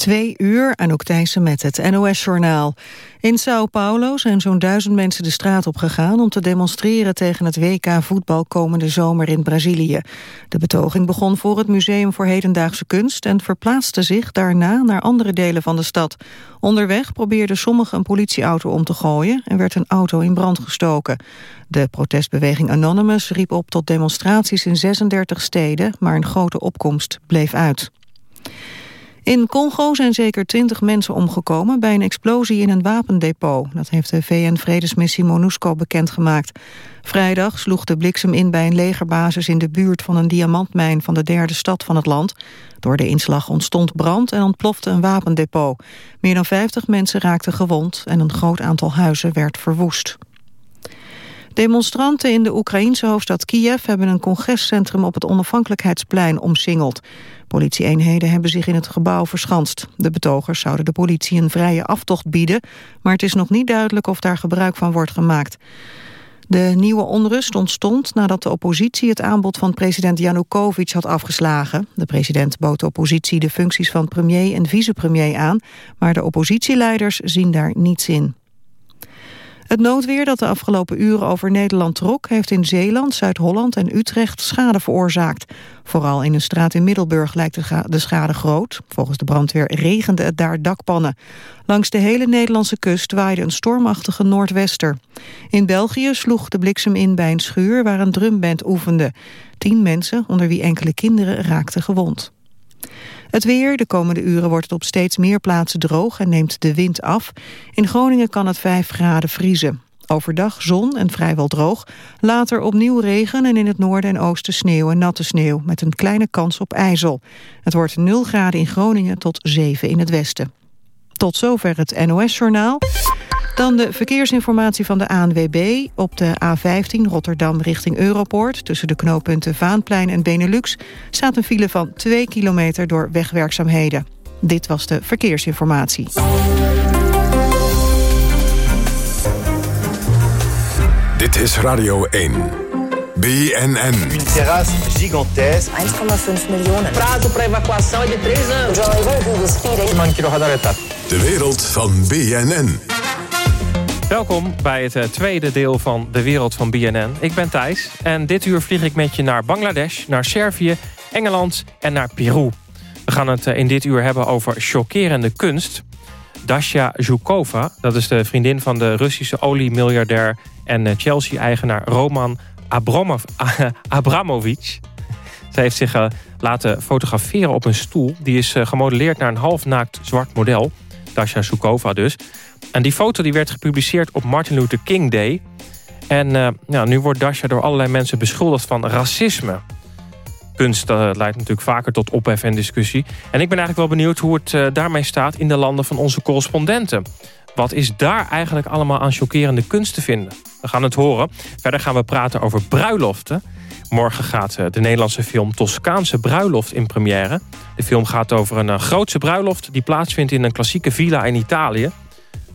Twee uur, Anouk Thijssen met het NOS-journaal. In Sao Paulo zijn zo'n duizend mensen de straat op gegaan... om te demonstreren tegen het WK voetbal komende zomer in Brazilië. De betoging begon voor het Museum voor Hedendaagse Kunst... en verplaatste zich daarna naar andere delen van de stad. Onderweg probeerden sommigen een politieauto om te gooien... en werd een auto in brand gestoken. De protestbeweging Anonymous riep op tot demonstraties in 36 steden... maar een grote opkomst bleef uit. In Congo zijn zeker twintig mensen omgekomen bij een explosie in een wapendepot. Dat heeft de VN-vredesmissie MONUSCO bekendgemaakt. Vrijdag sloeg de bliksem in bij een legerbasis in de buurt van een diamantmijn van de derde stad van het land. Door de inslag ontstond brand en ontplofte een wapendepot. Meer dan 50 mensen raakten gewond en een groot aantal huizen werd verwoest. Demonstranten in de Oekraïense hoofdstad Kiev hebben een congrescentrum op het onafhankelijkheidsplein omsingeld. Politieeenheden hebben zich in het gebouw verschanst. De betogers zouden de politie een vrije aftocht bieden, maar het is nog niet duidelijk of daar gebruik van wordt gemaakt. De nieuwe onrust ontstond nadat de oppositie het aanbod van president Janukovic had afgeslagen. De president bood de oppositie de functies van premier en vicepremier aan, maar de oppositieleiders zien daar niets in. Het noodweer dat de afgelopen uren over Nederland trok... heeft in Zeeland, Zuid-Holland en Utrecht schade veroorzaakt. Vooral in een straat in Middelburg lijkt de schade groot. Volgens de brandweer regende het daar dakpannen. Langs de hele Nederlandse kust waaide een stormachtige noordwester. In België sloeg de bliksem in bij een schuur waar een drumband oefende. Tien mensen, onder wie enkele kinderen, raakten gewond. Het weer, de komende uren wordt het op steeds meer plaatsen droog en neemt de wind af. In Groningen kan het 5 graden vriezen. Overdag zon en vrijwel droog. Later opnieuw regen en in het noorden en oosten sneeuw en natte sneeuw... met een kleine kans op ijzel. Het wordt 0 graden in Groningen tot 7 in het westen. Tot zover het NOS-journaal. Dan de verkeersinformatie van de ANWB op de A15 Rotterdam richting Europoort. Tussen de knooppunten Vaanplein en Benelux staat een file van 2 kilometer door wegwerkzaamheden. Dit was de verkeersinformatie. Dit is Radio 1. BNN. Een terrasse gigantesque. 1,5 miljoen. Prazo para evacuação é de 3 anos. De wereld van BNN. Welkom bij het eh, tweede deel van De Wereld van BNN. Ik ben Thijs en dit uur vlieg ik met je naar Bangladesh, naar Servië, Engeland en naar Peru. We gaan het eh, in dit uur hebben over chockerende kunst. Dasha Zhukova, dat is de vriendin van de Russische oliemiljardair... en eh, Chelsea-eigenaar Roman Abramov, Abramovic. Zij heeft zich laten fotograferen op een stoel. Die is gemodelleerd naar een halfnaakt zwart model. Dasha Zhukova dus. En die foto die werd gepubliceerd op Martin Luther King Day. En uh, nu wordt Dasha door allerlei mensen beschuldigd van racisme. Kunst uh, leidt natuurlijk vaker tot ophef en discussie. En ik ben eigenlijk wel benieuwd hoe het uh, daarmee staat... in de landen van onze correspondenten. Wat is daar eigenlijk allemaal aan chockerende kunst te vinden? We gaan het horen. Verder gaan we praten over bruiloften. Morgen gaat de Nederlandse film Toscaanse Bruiloft in première. De film gaat over een grootse bruiloft... die plaatsvindt in een klassieke villa in Italië.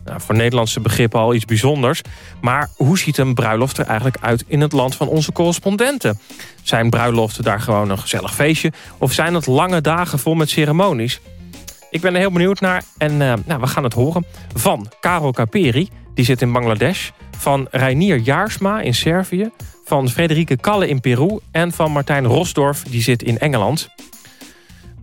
Nou, voor Nederlandse begrippen al iets bijzonders. Maar hoe ziet een bruiloft er eigenlijk uit in het land van onze correspondenten? Zijn bruiloften daar gewoon een gezellig feestje? Of zijn het lange dagen vol met ceremonies? Ik ben er heel benieuwd naar en uh, nou, we gaan het horen van Karel Caperi, die zit in Bangladesh... van Reinier Jaarsma in Servië, van Frederike Kalle in Peru... en van Martijn Rosdorf, die zit in Engeland.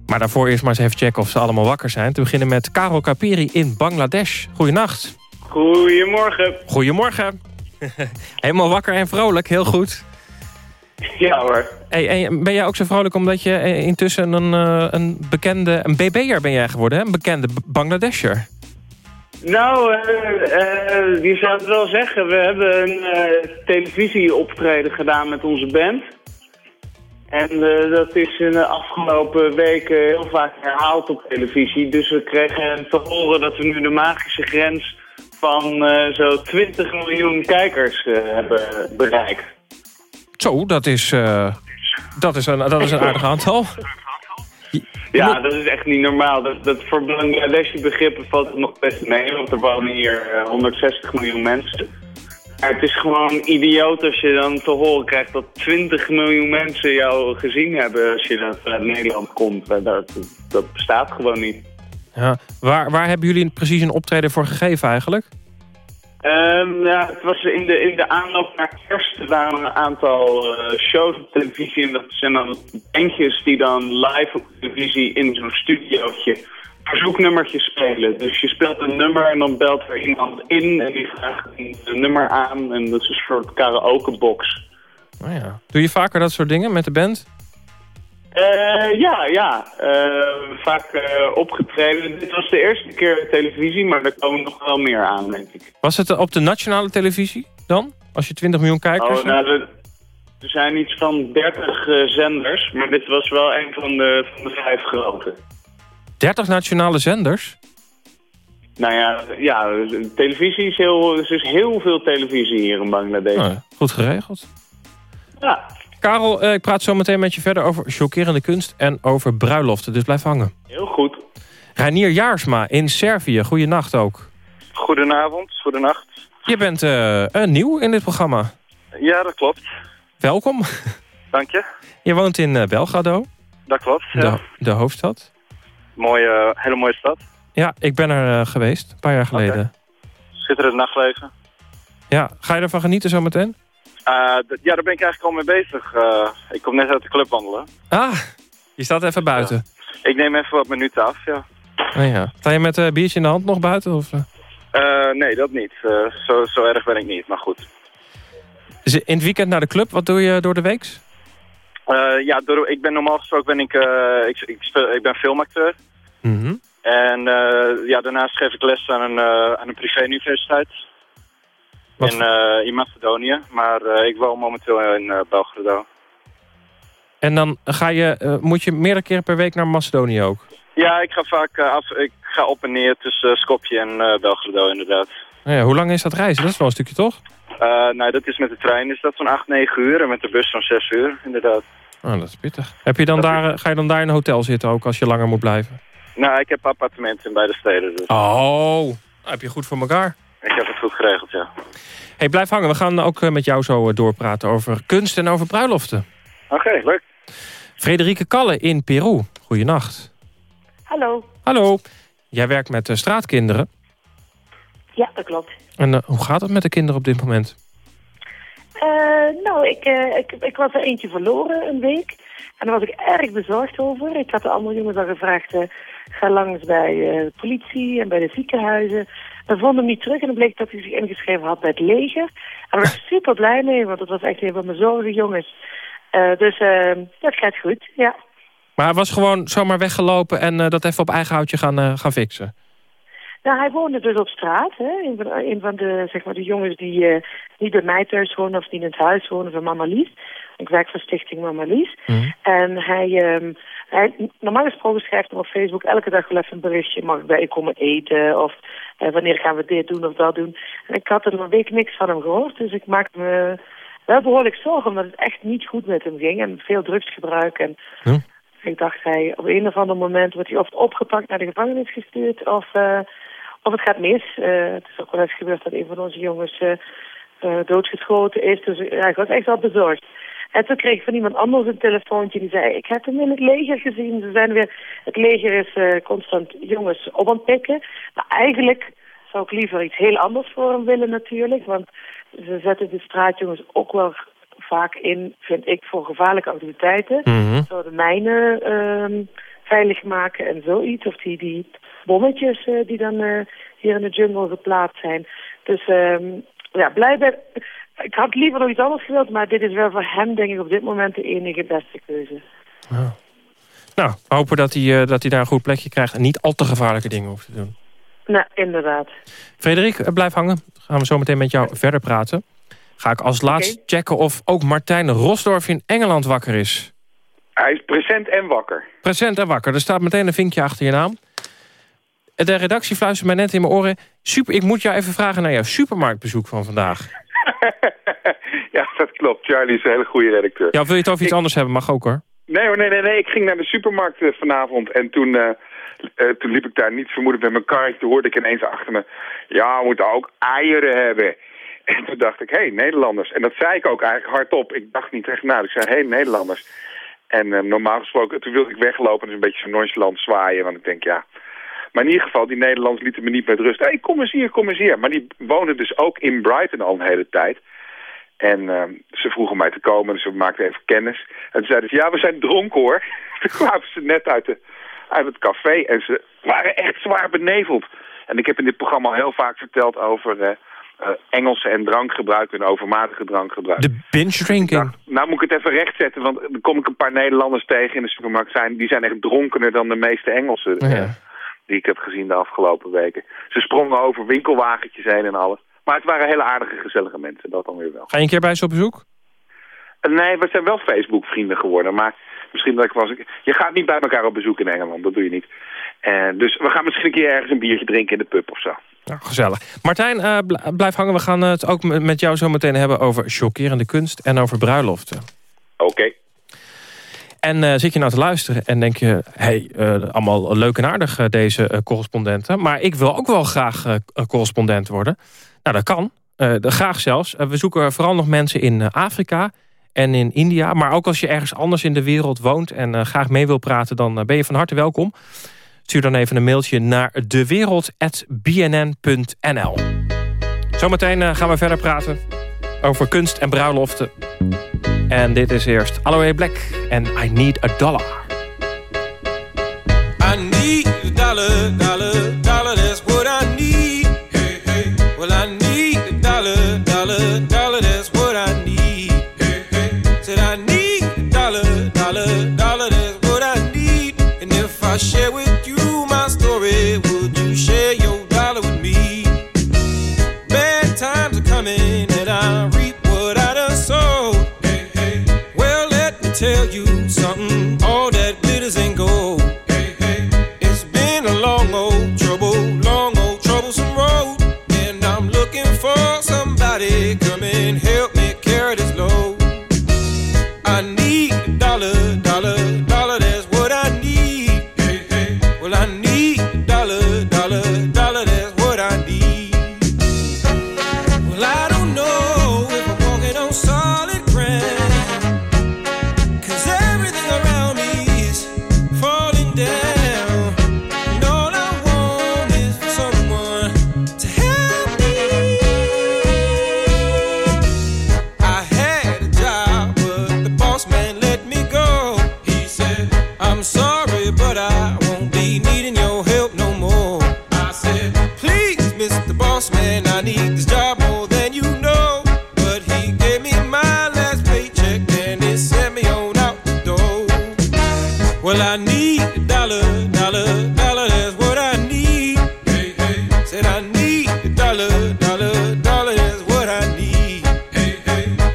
Maar daarvoor eerst maar eens even checken of ze allemaal wakker zijn. Te beginnen met Karel Kapiri in Bangladesh. Goedenacht. Goedemorgen. Goedemorgen. Helemaal wakker en vrolijk, heel goed. Ja hoor. Hey, ben jij ook zo vrolijk omdat je eh, intussen een, eh, een bekende, een BB'er ben jij geworden, hè? een bekende Bangladesher? Nou, uh, je zou het wel zeggen. We hebben een televisieoptreden gedaan met onze band. En dat is in de afgelopen weken heel vaak herhaald op televisie. Dus we kregen te horen dat we nu de magische grens van uh, zo'n 20 miljoen kijkers hebben bereikt. Zo, dat is, dat is, een, dat is een aardig aantal. Ja, dat is echt niet normaal. Dat, dat voor Bangladeshi begrippen valt het nog best mee, want er wonen hier 160 miljoen mensen het is gewoon idioot als je dan te horen krijgt dat 20 miljoen mensen jou gezien hebben als je uit Nederland komt. Dat, dat bestaat gewoon niet. Ja. Waar, waar hebben jullie precies een optreden voor gegeven eigenlijk? Ehm, ja, het was in de, in de aanloop naar kerst. Er waren een aantal eh, shows op televisie. En dat zijn dan bandjes die dan live op televisie in zo'n studiootje verzoeknummertjes spelen. Dus je speelt een nummer en dan belt er iemand in en die vraagt een nummer aan. En dat is een soort karaokebox. Oh ja. Doe je vaker dat soort dingen met de band? Eh, ja, ja. Eh, vaak eh, opgetreden. Dit was de eerste keer televisie, maar er komen nog wel meer aan, denk ik. Was het op de nationale televisie dan? Als je 20 miljoen kijkers Oh, nou, er, er zijn iets van 30 zenders, maar dit was wel een van de, van de vijf grote. 30 nationale zenders? Nou ja, ja televisie is heel, er is heel veel televisie hier in Bangladesh. Oh, goed geregeld. Ja, Karel, eh, ik praat zo meteen met je verder over chockerende kunst en over bruiloften. Dus blijf hangen. heel goed. Reinier Jaarsma in Servië. Goeienacht ook. Goedenavond, goedenacht. Je bent eh, nieuw in dit programma. Ja, dat klopt. Welkom. Dank je. Je woont in eh, Belgrado, Dat klopt. Ja. de, de hoofdstad. Mooie, hele mooie stad. Ja, ik ben er geweest, een paar jaar geleden. Schitterend nachtleven. Ja, ga je ervan genieten zometeen? Eh, ja, daar ben ik eigenlijk al mee bezig. Eh, ik kom net uit de club wandelen. Ah, je staat even buiten. Ik neem even wat minuten af, ja. Oh ja. Sta je met een biertje in de hand nog buiten? Of, eh? Eh, nee, dat niet. Eh, zo, zo erg ben ik niet, maar goed. Dus in het weekend naar de club, wat doe je door de week? Eh, ja, door, ik ben normaal gesproken ben ik, eh, ik, ik, speel, ik ben filmacteur. Mhm. En eh, ja, daarnaast geef ik les aan een, eh, aan een privé-universiteit. Wat In, eh, in Macedonië. Maar eh, ik woon momenteel in eh Belgrado. En dan ga je, moet je meerdere keren per week naar Macedonië ook? Ja, ik ga vaak af, ik ga op en neer tussen Skopje en Belgrado inderdaad. Nou ja, hoe lang is dat reizen? Dat is wel een stukje, toch? Eh, nou, dat is met de trein is dat zo'n 8, 9 uur en met de bus zo'n 6 uur inderdaad. Oh, dat is pittig. Heb je dan daar, ga je dan daar in een hotel zitten ook als je langer moet blijven? Nou, ik heb appartementen in beide steden, dus Oh, nou, heb je goed voor elkaar. Goed geregeld, ja. hey, blijf hangen. We gaan ook eh, met jou zo eh, doorpraten over kunst en over bruiloften. Oké, leuk. Frederike Kalle in Peru. Goeienacht. Hallo. Hallo. Jij werkt met eh, straatkinderen. Ja, dat klopt. En hoe gaat het met de kinderen op dit moment? Eh, nou, ik, eh, ik, ik was er eentje verloren een week. En daar was ik erg bezorgd over. Ik had de andere jongens al gevraagd... eh, ga langs bij eh, de politie en bij de ziekenhuizen. We vonden hem niet terug en dan bleek dat hij zich ingeschreven had bij het leger. En daar was ik super blij mee, want dat was echt een van mijn zorgenjongens. Eh dus eh, dat gaat goed, ja. Maar hij was gewoon zomaar weggelopen en eh, dat even op eigen houtje gaan, eh, gaan fixen. Nou, hij woonde dus op straat. Hè? Een, van, een van de, zeg maar, de jongens die niet bij mij thuis wonen of die in het huis wonen van Mama Lies. Ik werk voor Stichting Mama Lies. En hij, ehm, hij, normaal gesproken schrijft hij op Facebook elke dag wel even een berichtje. Mag ik bij je komen eten? Of eh, wanneer gaan we dit doen of dat doen? En ik had er een week niks van hem gehoord. Dus ik maakte me wel behoorlijk zorgen omdat het echt niet goed met hem ging. En veel drugsgebruik. En Hm. ik dacht, hij, op een of ander moment wordt hij of opgepakt naar de gevangenis gestuurd. Of... eh, of het gaat mis. Eh, het is ook wel eens gebeurd dat een van onze jongens doodgeschoten is. Dus ja, ik was echt wel bezorgd. En toen kreeg ik van iemand anders een telefoontje die zei... ik heb hem in het leger gezien. Ze zijn weer... Het leger is eh, constant jongens op aan het pikken. Maar eigenlijk zou ik liever iets heel anders voor hem willen natuurlijk. Want ze zetten de straatjongens ook wel vaak in, vind ik, voor gevaarlijke activiteiten. Mhm. Zouden mijnen ehm, veilig maken en zoiets. Of die, die bommetjes eh, die dan eh, hier in de jungle geplaatst zijn. Dus ehm, ja, blijkbaar... Ik had liever nog iets anders gewild, maar dit is wel voor hem denk ik op dit moment de enige beste keuze. Nou, we hopen dat hij, eh, dat hij daar een goed plekje krijgt... en niet al te gevaarlijke dingen hoeft te doen. Nou, inderdaad. Frederik, eh, blijf hangen. Gaan we zo meteen met jou verder praten. Ga ik als laatst checken of ook Martijn Rosdorf in Engeland wakker is. Hij is present en wakker. Present en wakker. Er staat meteen een vinkje achter je naam. De redactie fluistert mij net in mijn oren. Super, ik moet jou even vragen naar jouw supermarktbezoek van vandaag. ja, dat klopt. Charlie is een hele goede redacteur. Ja, wil je het over iets anders hebben? Mag ook hoor. Nee hoor, nee, nee, nee. Ik ging naar de supermarkt eh, vanavond en toen, eh, eh, toen liep ik daar niet vermoedend met mijn karretje. Toen hoorde ik ineens achter me, ja, we moeten ook eieren hebben. En toen dacht ik, hé, hey, Nederlanders. En dat zei ik ook eigenlijk hardop. Ik dacht niet echt na. Ik zei, hé, hey, Nederlanders. En normaal gesproken, toen wilde ik weglopen, dus een beetje zo nonchalant zwaaien. Want ik denk, ja, Maar in ieder geval, die Nederlanders lieten me niet met rust. Hé, hey, kom eens hier, kom eens hier. Maar die woonden dus ook in Brighton al een hele tijd. En uh, ze vroegen mij te komen, dus we maakten even kennis. En toen zeiden ze, ja, we zijn dronken hoor. toen kwamen ze net uit, de, uit het café en ze waren echt zwaar beneveld. En ik heb in dit programma al heel vaak verteld over... Uh, uh, Engelse en drankgebruik en overmatige drankgebruik. De binge drinking. Nou, nou, moet ik het even rechtzetten, want dan kom ik een paar Nederlanders tegen in de supermarkt. Zijn, die zijn echt dronkener dan de meeste Engelsen Ja. Die ik heb gezien de afgelopen weken. Ze sprongen over winkelwagentjes heen en alles. Maar het waren hele aardige, gezellige mensen, dat dan weer wel. Ga je een keer bij ze op bezoek? Nee, we zijn wel Facebook-vrienden geworden, maar misschien dat ik was... Je gaat niet bij elkaar op bezoek in Engeland, dat doe je niet. En dus we gaan misschien een keer ergens een biertje drinken in de pub of zo. Nou, gezellig. Martijn, uh, blijf hangen. We gaan het ook met jou zo meteen hebben over chockerende kunst en over bruiloften. Oké. Okay. En uh, zit je nou te luisteren en denk je... hey, uh, allemaal leuk en aardig deze correspondenten... maar ik wil ook wel graag correspondent worden. Nou, dat kan. graag zelfs. we zoeken vooral nog mensen in Afrika en in India. Maar ook als je ergens anders in de wereld woont... en graag mee wil praten, dan ben je van harte welkom. Stuur dan even een mailtje naar dewereld.bnn.nl. Zometeen gaan we verder praten over kunst en bruiloften. En dit is eerst Aloe Black en I Need a Dollar. I need a dollar,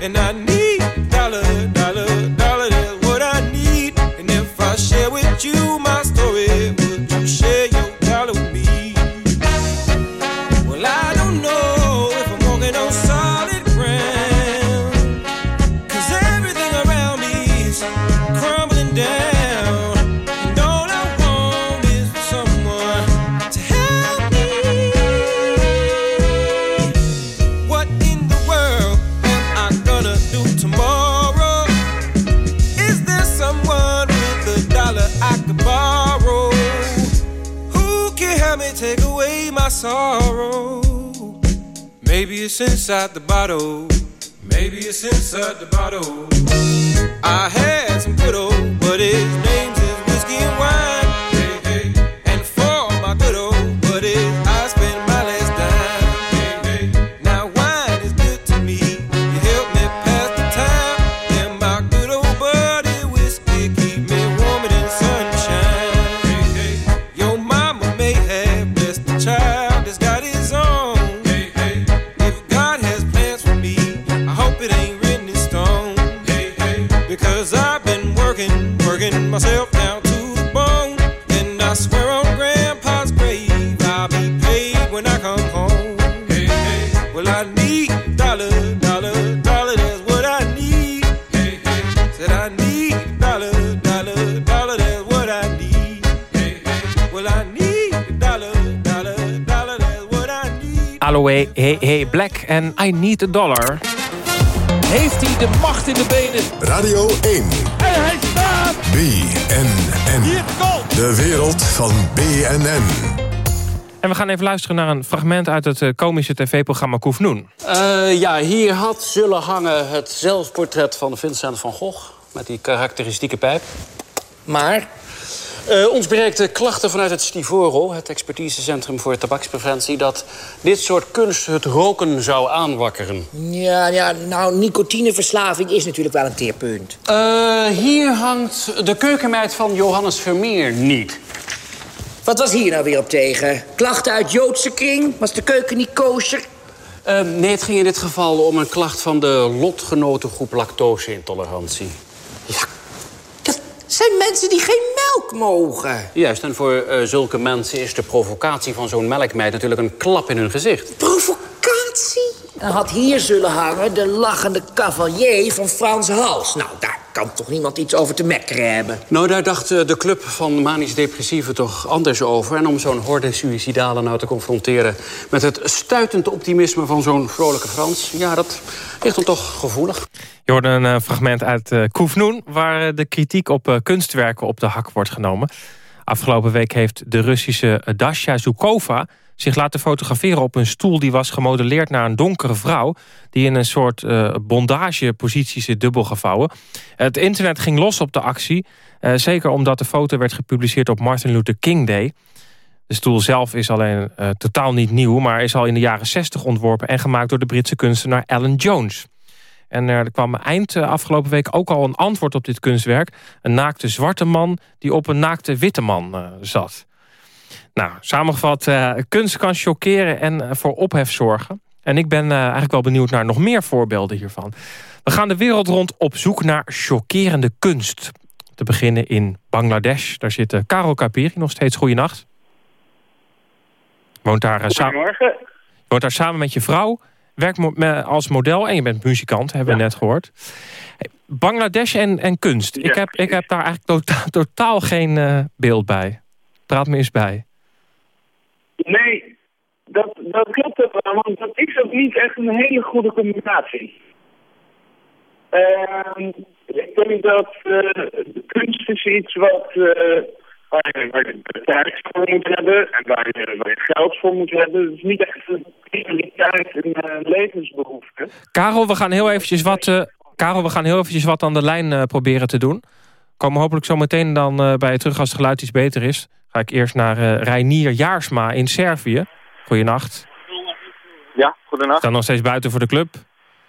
And I bottle. En I Need a Dollar. Heeft hij de macht in de benen? Radio 1. En hij staat! BNN. Hier! De wereld van BNN. En we gaan even luisteren naar een fragment uit het eh, komische tv-programma Koefnoen. Uh, ja, hier had zullen hangen het zelfportret van Vincent van Gogh... met die karakteristieke pijp. Maar uh, ons bereikte klachten vanuit het Stivoro... het expertisecentrum voor tabakspreventie... dat dit soort kunst het roken zou aanwakkeren. Ja, ja nou, nicotineverslaving is natuurlijk wel een teerpunt. Uh, hier hangt de keukenmeid van Johannes Vermeer niet. Wat was hier nou weer op tegen? Klachten uit Joodse kring? Was de keuken niet kosher? Uh, nee, het ging in dit geval om een klacht van de lotgenotengroep lactose-intolerantie. Ja, zijn mensen die geen melk mogen. Juist, en voor uh, zulke mensen is de provocatie van zo'n melkmeid natuurlijk een klap in hun gezicht. Provocatie? Dan had hier zullen hangen de lachende cavalier van Frans Hals. Nou, daar kan toch niemand iets over te mekkeren hebben? Nou, daar dacht uh, de club van manisch-depressieven toch anders over. En om zo'n horde suïcidalen nou te confronteren... met het stuitende optimisme van zo'n vrolijke Frans... ja, dat ligt dan toch gevoelig. Je hoorde een uh, fragment uit uh, Koefnoen... waar de kritiek op kunstwerken op de hak wordt genomen. Afgelopen week heeft de Russische Dasha Zukova zich laten fotograferen op een stoel... die was gemodelleerd naar een donkere vrouw... die in een soort uh, bondagepositie zit dubbel gevouwen. Het internet ging los op de actie. Uh, zeker omdat de foto werd gepubliceerd op Martin Luther King Day. De stoel zelf is alleen uh, totaal niet nieuw... maar is al in de jaren 60 ontworpen... en gemaakt door de Britse kunstenaar Alan Jones... En er kwam eind afgelopen week ook al een antwoord op dit kunstwerk. Een naakte zwarte man die op een naakte witte man zat. Nou, samengevat, uh, kunst kan chockeren en uh, voor ophef zorgen. En ik ben uh, eigenlijk wel benieuwd naar nog meer voorbeelden hiervan. We gaan de wereld rond op zoek naar chockerende kunst. Te beginnen in Bangladesh. Daar zit Karel Kapiri nog steeds. Goeienacht. Woont daar, Goedemorgen. woont daar samen met je vrouw. Werkt als model en je bent muzikant, hebben we net gehoord. Bangladesh en, en kunst. Ja. Ik, heb, ik heb daar eigenlijk totaal, totaal geen beeld bij. Praat me eens bij. Nee, dat, dat klopt wel, want dat is ook niet echt een hele goede combinatie. Uh, ik denk dat uh, kunst is iets wat, uh, waar, je, waar tijd voor moet hebben en waar je, geld voor moet hebben. Het is niet echt een prioriteit en uh, levensbehoefte. Karel, we gaan heel eventjes wat, Karel, we gaan heel eventjes wat aan de lijn proberen te doen. Komen hopelijk zo meteen dan bij je terug als het geluid iets beter is ga ik eerst naar uh, Reinier Jaarsma in Servië. Goedenacht. Ja, goedenacht. Sta nog steeds buiten voor de club?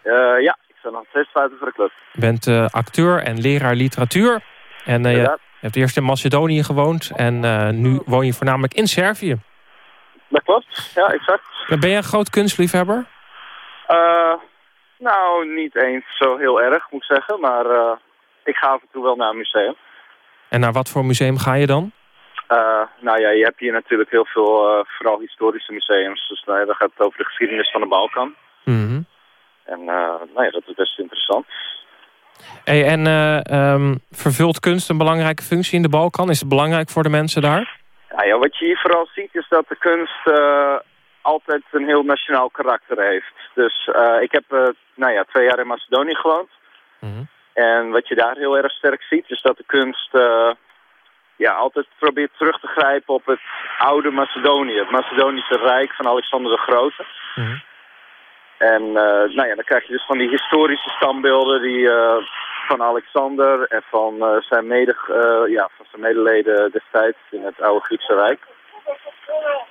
Uh, ja, ik sta nog steeds buiten voor de club. Je bent uh, acteur en leraar literatuur. En uh, je hebt eerst in Macedonië gewoond en nu woon je voornamelijk in Servië. Dat klopt, ja, exact. Ben je een groot kunstliefhebber? nou, niet eens zo heel erg, moet ik zeggen. Maar ik ga af en toe wel naar een museum. En naar wat voor museum ga je dan? Uh, nou ja, je hebt hier natuurlijk heel veel, uh, vooral historische museums. Dus nou ja, dan gaat het over de geschiedenis van de Balkan. Mm -hmm. En uh, nou ja, dat is best interessant. Hey, en um, vervult kunst een belangrijke functie in de Balkan? Is het belangrijk voor de mensen daar? Nou ja, wat je hier vooral ziet is dat de kunst altijd een heel nationaal karakter heeft. Dus ik heb nou ja, twee jaar in Macedonië gewoond. Mm -hmm. En wat je daar heel erg sterk ziet is dat de kunst ja, altijd probeert terug te grijpen op het oude Macedonië. Het Macedonische Rijk van Alexander de Grote. Mm -hmm. En uh, nou ja, dan krijg je dus van die historische standbeelden die, uh, van Alexander en van, uh, zijn mede, ja, van zijn medeleden destijds in het oude Griekse Rijk.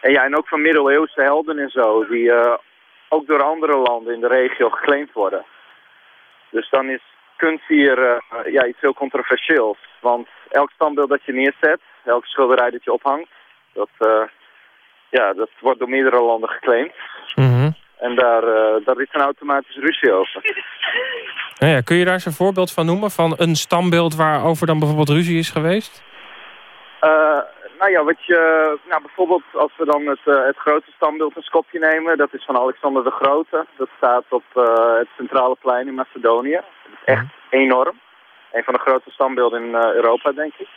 En ja, en ook van middeleeuwse helden en zo, die ook door andere landen in de regio geclaimd worden. Dus dan is kunst hier ja, iets heel controversieels. Want elk standbeeld dat je neerzet, elke schilderij dat je ophangt, dat, uh, ja, dat wordt door meerdere landen geclaimd. Mm -hmm. En daar, uh, daar is een automatisch ruzie over. Ja, kun je daar eens een voorbeeld van noemen? Van een standbeeld waarover dan bijvoorbeeld ruzie is geweest? Uh, nou ja, wat je, nou bijvoorbeeld als we dan het, uh, het grote standbeeld een Skopje nemen, dat is van Alexander de Grote. Dat staat op uh, het centrale plein in Macedonië. Dat is echt -hmm. enorm. Een van de grootste standbeelden in uh, Europa, denk ik.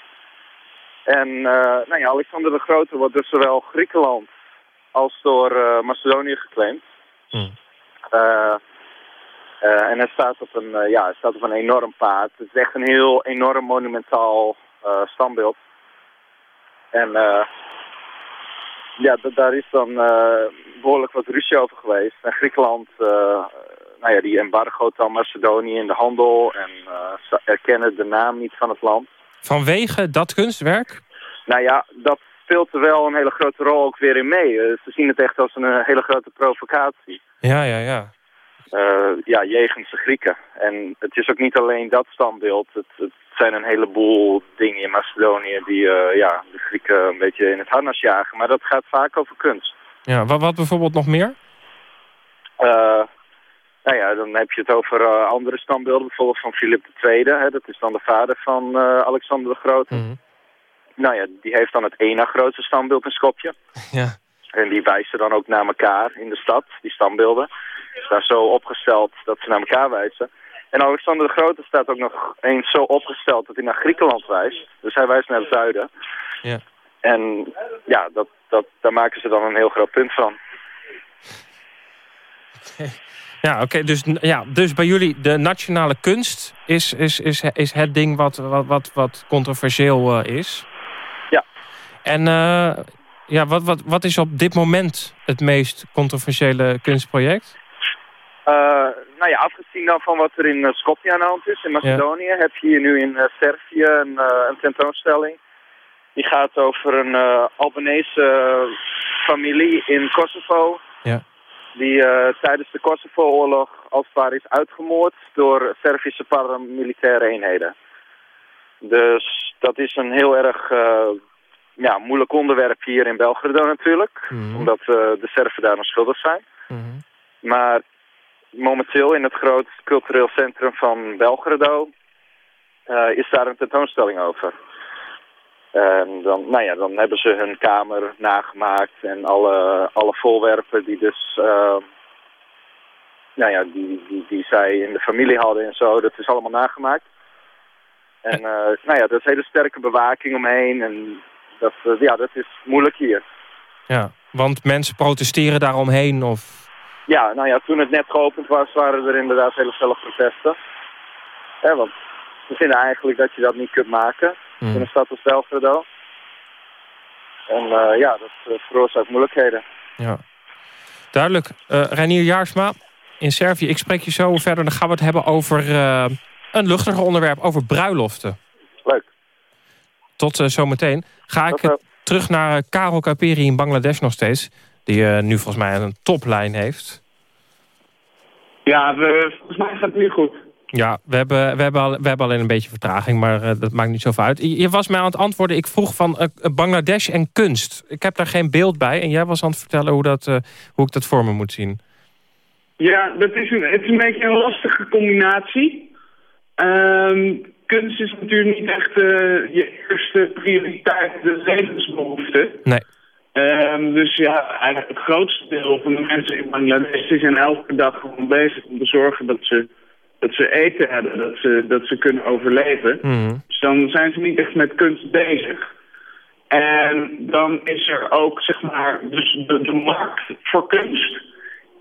En uh, nou ja, Alexander de Grote wordt dus zowel Griekenland als door uh, Macedonië geclaimd. Mm. en hij staat, op een, ja, hij staat op een enorm paard. Het is echt een heel enorm monumentaal standbeeld. En ja, da- daar is dan eh, behoorlijk wat ruzie over geweest. En Griekenland, eh, nou ja, die embargoot dan Macedonië in de handel en eh, ze erkennen de naam niet van het land. Vanwege dat kunstwerk? Nou ja, dat speelt er wel een hele grote rol ook weer in mee. Eh, ze zien het echt als een eh, hele grote provocatie. Ja, ja, ja. ja, jegens de Grieken. En het is ook niet alleen dat standbeeld. Het, het zijn een heleboel dingen in Macedonië die ja, de Grieken een beetje in het harnas jagen. Maar dat gaat vaak over kunst. ja wat, wat bijvoorbeeld nog meer? Eh, nou ja, dan heb je het over eh, andere standbeelden. Bijvoorbeeld van Filip II. Hè, dat is dan de vader van eh, Alexander de Grote. Mhm. Nou ja, die heeft dan het één na grootste standbeeld in Skopje. Ja. En die wijzen dan ook naar elkaar in de stad, die standbeelden. Ze zijn zo opgesteld dat ze naar elkaar wijzen. En Alexander de Grote staat ook nog eens zo opgesteld dat hij naar Griekenland wijst. Dus hij wijst naar het zuiden. Ja. En ja, dat, dat, daar maken ze dan een heel groot punt van. Ja, oké. dus, ja, dus bij jullie de nationale kunst is, is, is, is het ding wat, wat, wat, wat controversieel eh, is. Ja. En eh, ja, wat, wat, wat is op dit moment het meest controversiële kunstproject? Eh, nou ja, afgezien dan van wat er in Skopje aan de hand is, in Macedonië, heb je hier nu in Servië een, een, tentoonstelling. Die gaat over een Albanese familie in Kosovo. Ja. Die tijdens de Kosovo-oorlog als het ware is uitgemoord door Servische paramilitaire eenheden. Dus dat is een heel erg ja, moeilijk onderwerp hier in Belgrado natuurlijk. Mhm. Omdat de Serven daar nog schuldig zijn. Mm. Maar momenteel in het groot cultureel centrum van Belgrado uh, is daar een tentoonstelling over. En dan, nou ja, dan hebben ze hun kamer nagemaakt en alle, alle voorwerpen die dus, uh, nou ja, die, die, die zij in de familie hadden en zo, dat is allemaal nagemaakt. En uh, nou ja, er is hele sterke bewaking omheen en dat, ja, dat is moeilijk hier. Ja, want mensen protesteren daaromheen of... Ja, nou ja, toen het net geopend was, waren er inderdaad hele felle protesten. Want we vinden eigenlijk dat je dat niet kunt maken mm. in een stad als Belgrado. En uh, ja, dat uh, veroorzaakt moeilijkheden. Ja, duidelijk. Uh, Reinier Jaarsma, in Servië, ik spreek je zo verder. Dan gaan we het hebben over een luchtiger onderwerp, over bruiloften. Leuk. Tot zometeen. Ga ik terug naar Karel Kaperi in Bangladesh nog steeds. Die nu volgens mij een toplijn heeft. Ja, we, volgens mij gaat het nu goed. Ja, we hebben, we, hebben al, we hebben alleen een beetje vertraging, maar uh, dat maakt niet zoveel uit. Je was mij aan het antwoorden, ik vroeg van uh, Bangladesh en kunst. Ik heb daar geen beeld bij en jij was aan het vertellen hoe, dat, uh, hoe ik dat voor me moet zien. Ja, dat is een, het is een beetje een lastige combinatie. Um, kunst is natuurlijk niet echt je eerste prioriteit, de levensbehoefte. Nee. Um, dus ja, eigenlijk het grootste deel van de mensen in Bangladesh die zijn elke dag gewoon bezig om te zorgen dat ze, dat ze eten hebben, dat ze, dat ze kunnen overleven. Mm. Dus dan zijn ze niet echt met kunst bezig. En dan is er ook, zeg maar, dus de, de markt voor kunst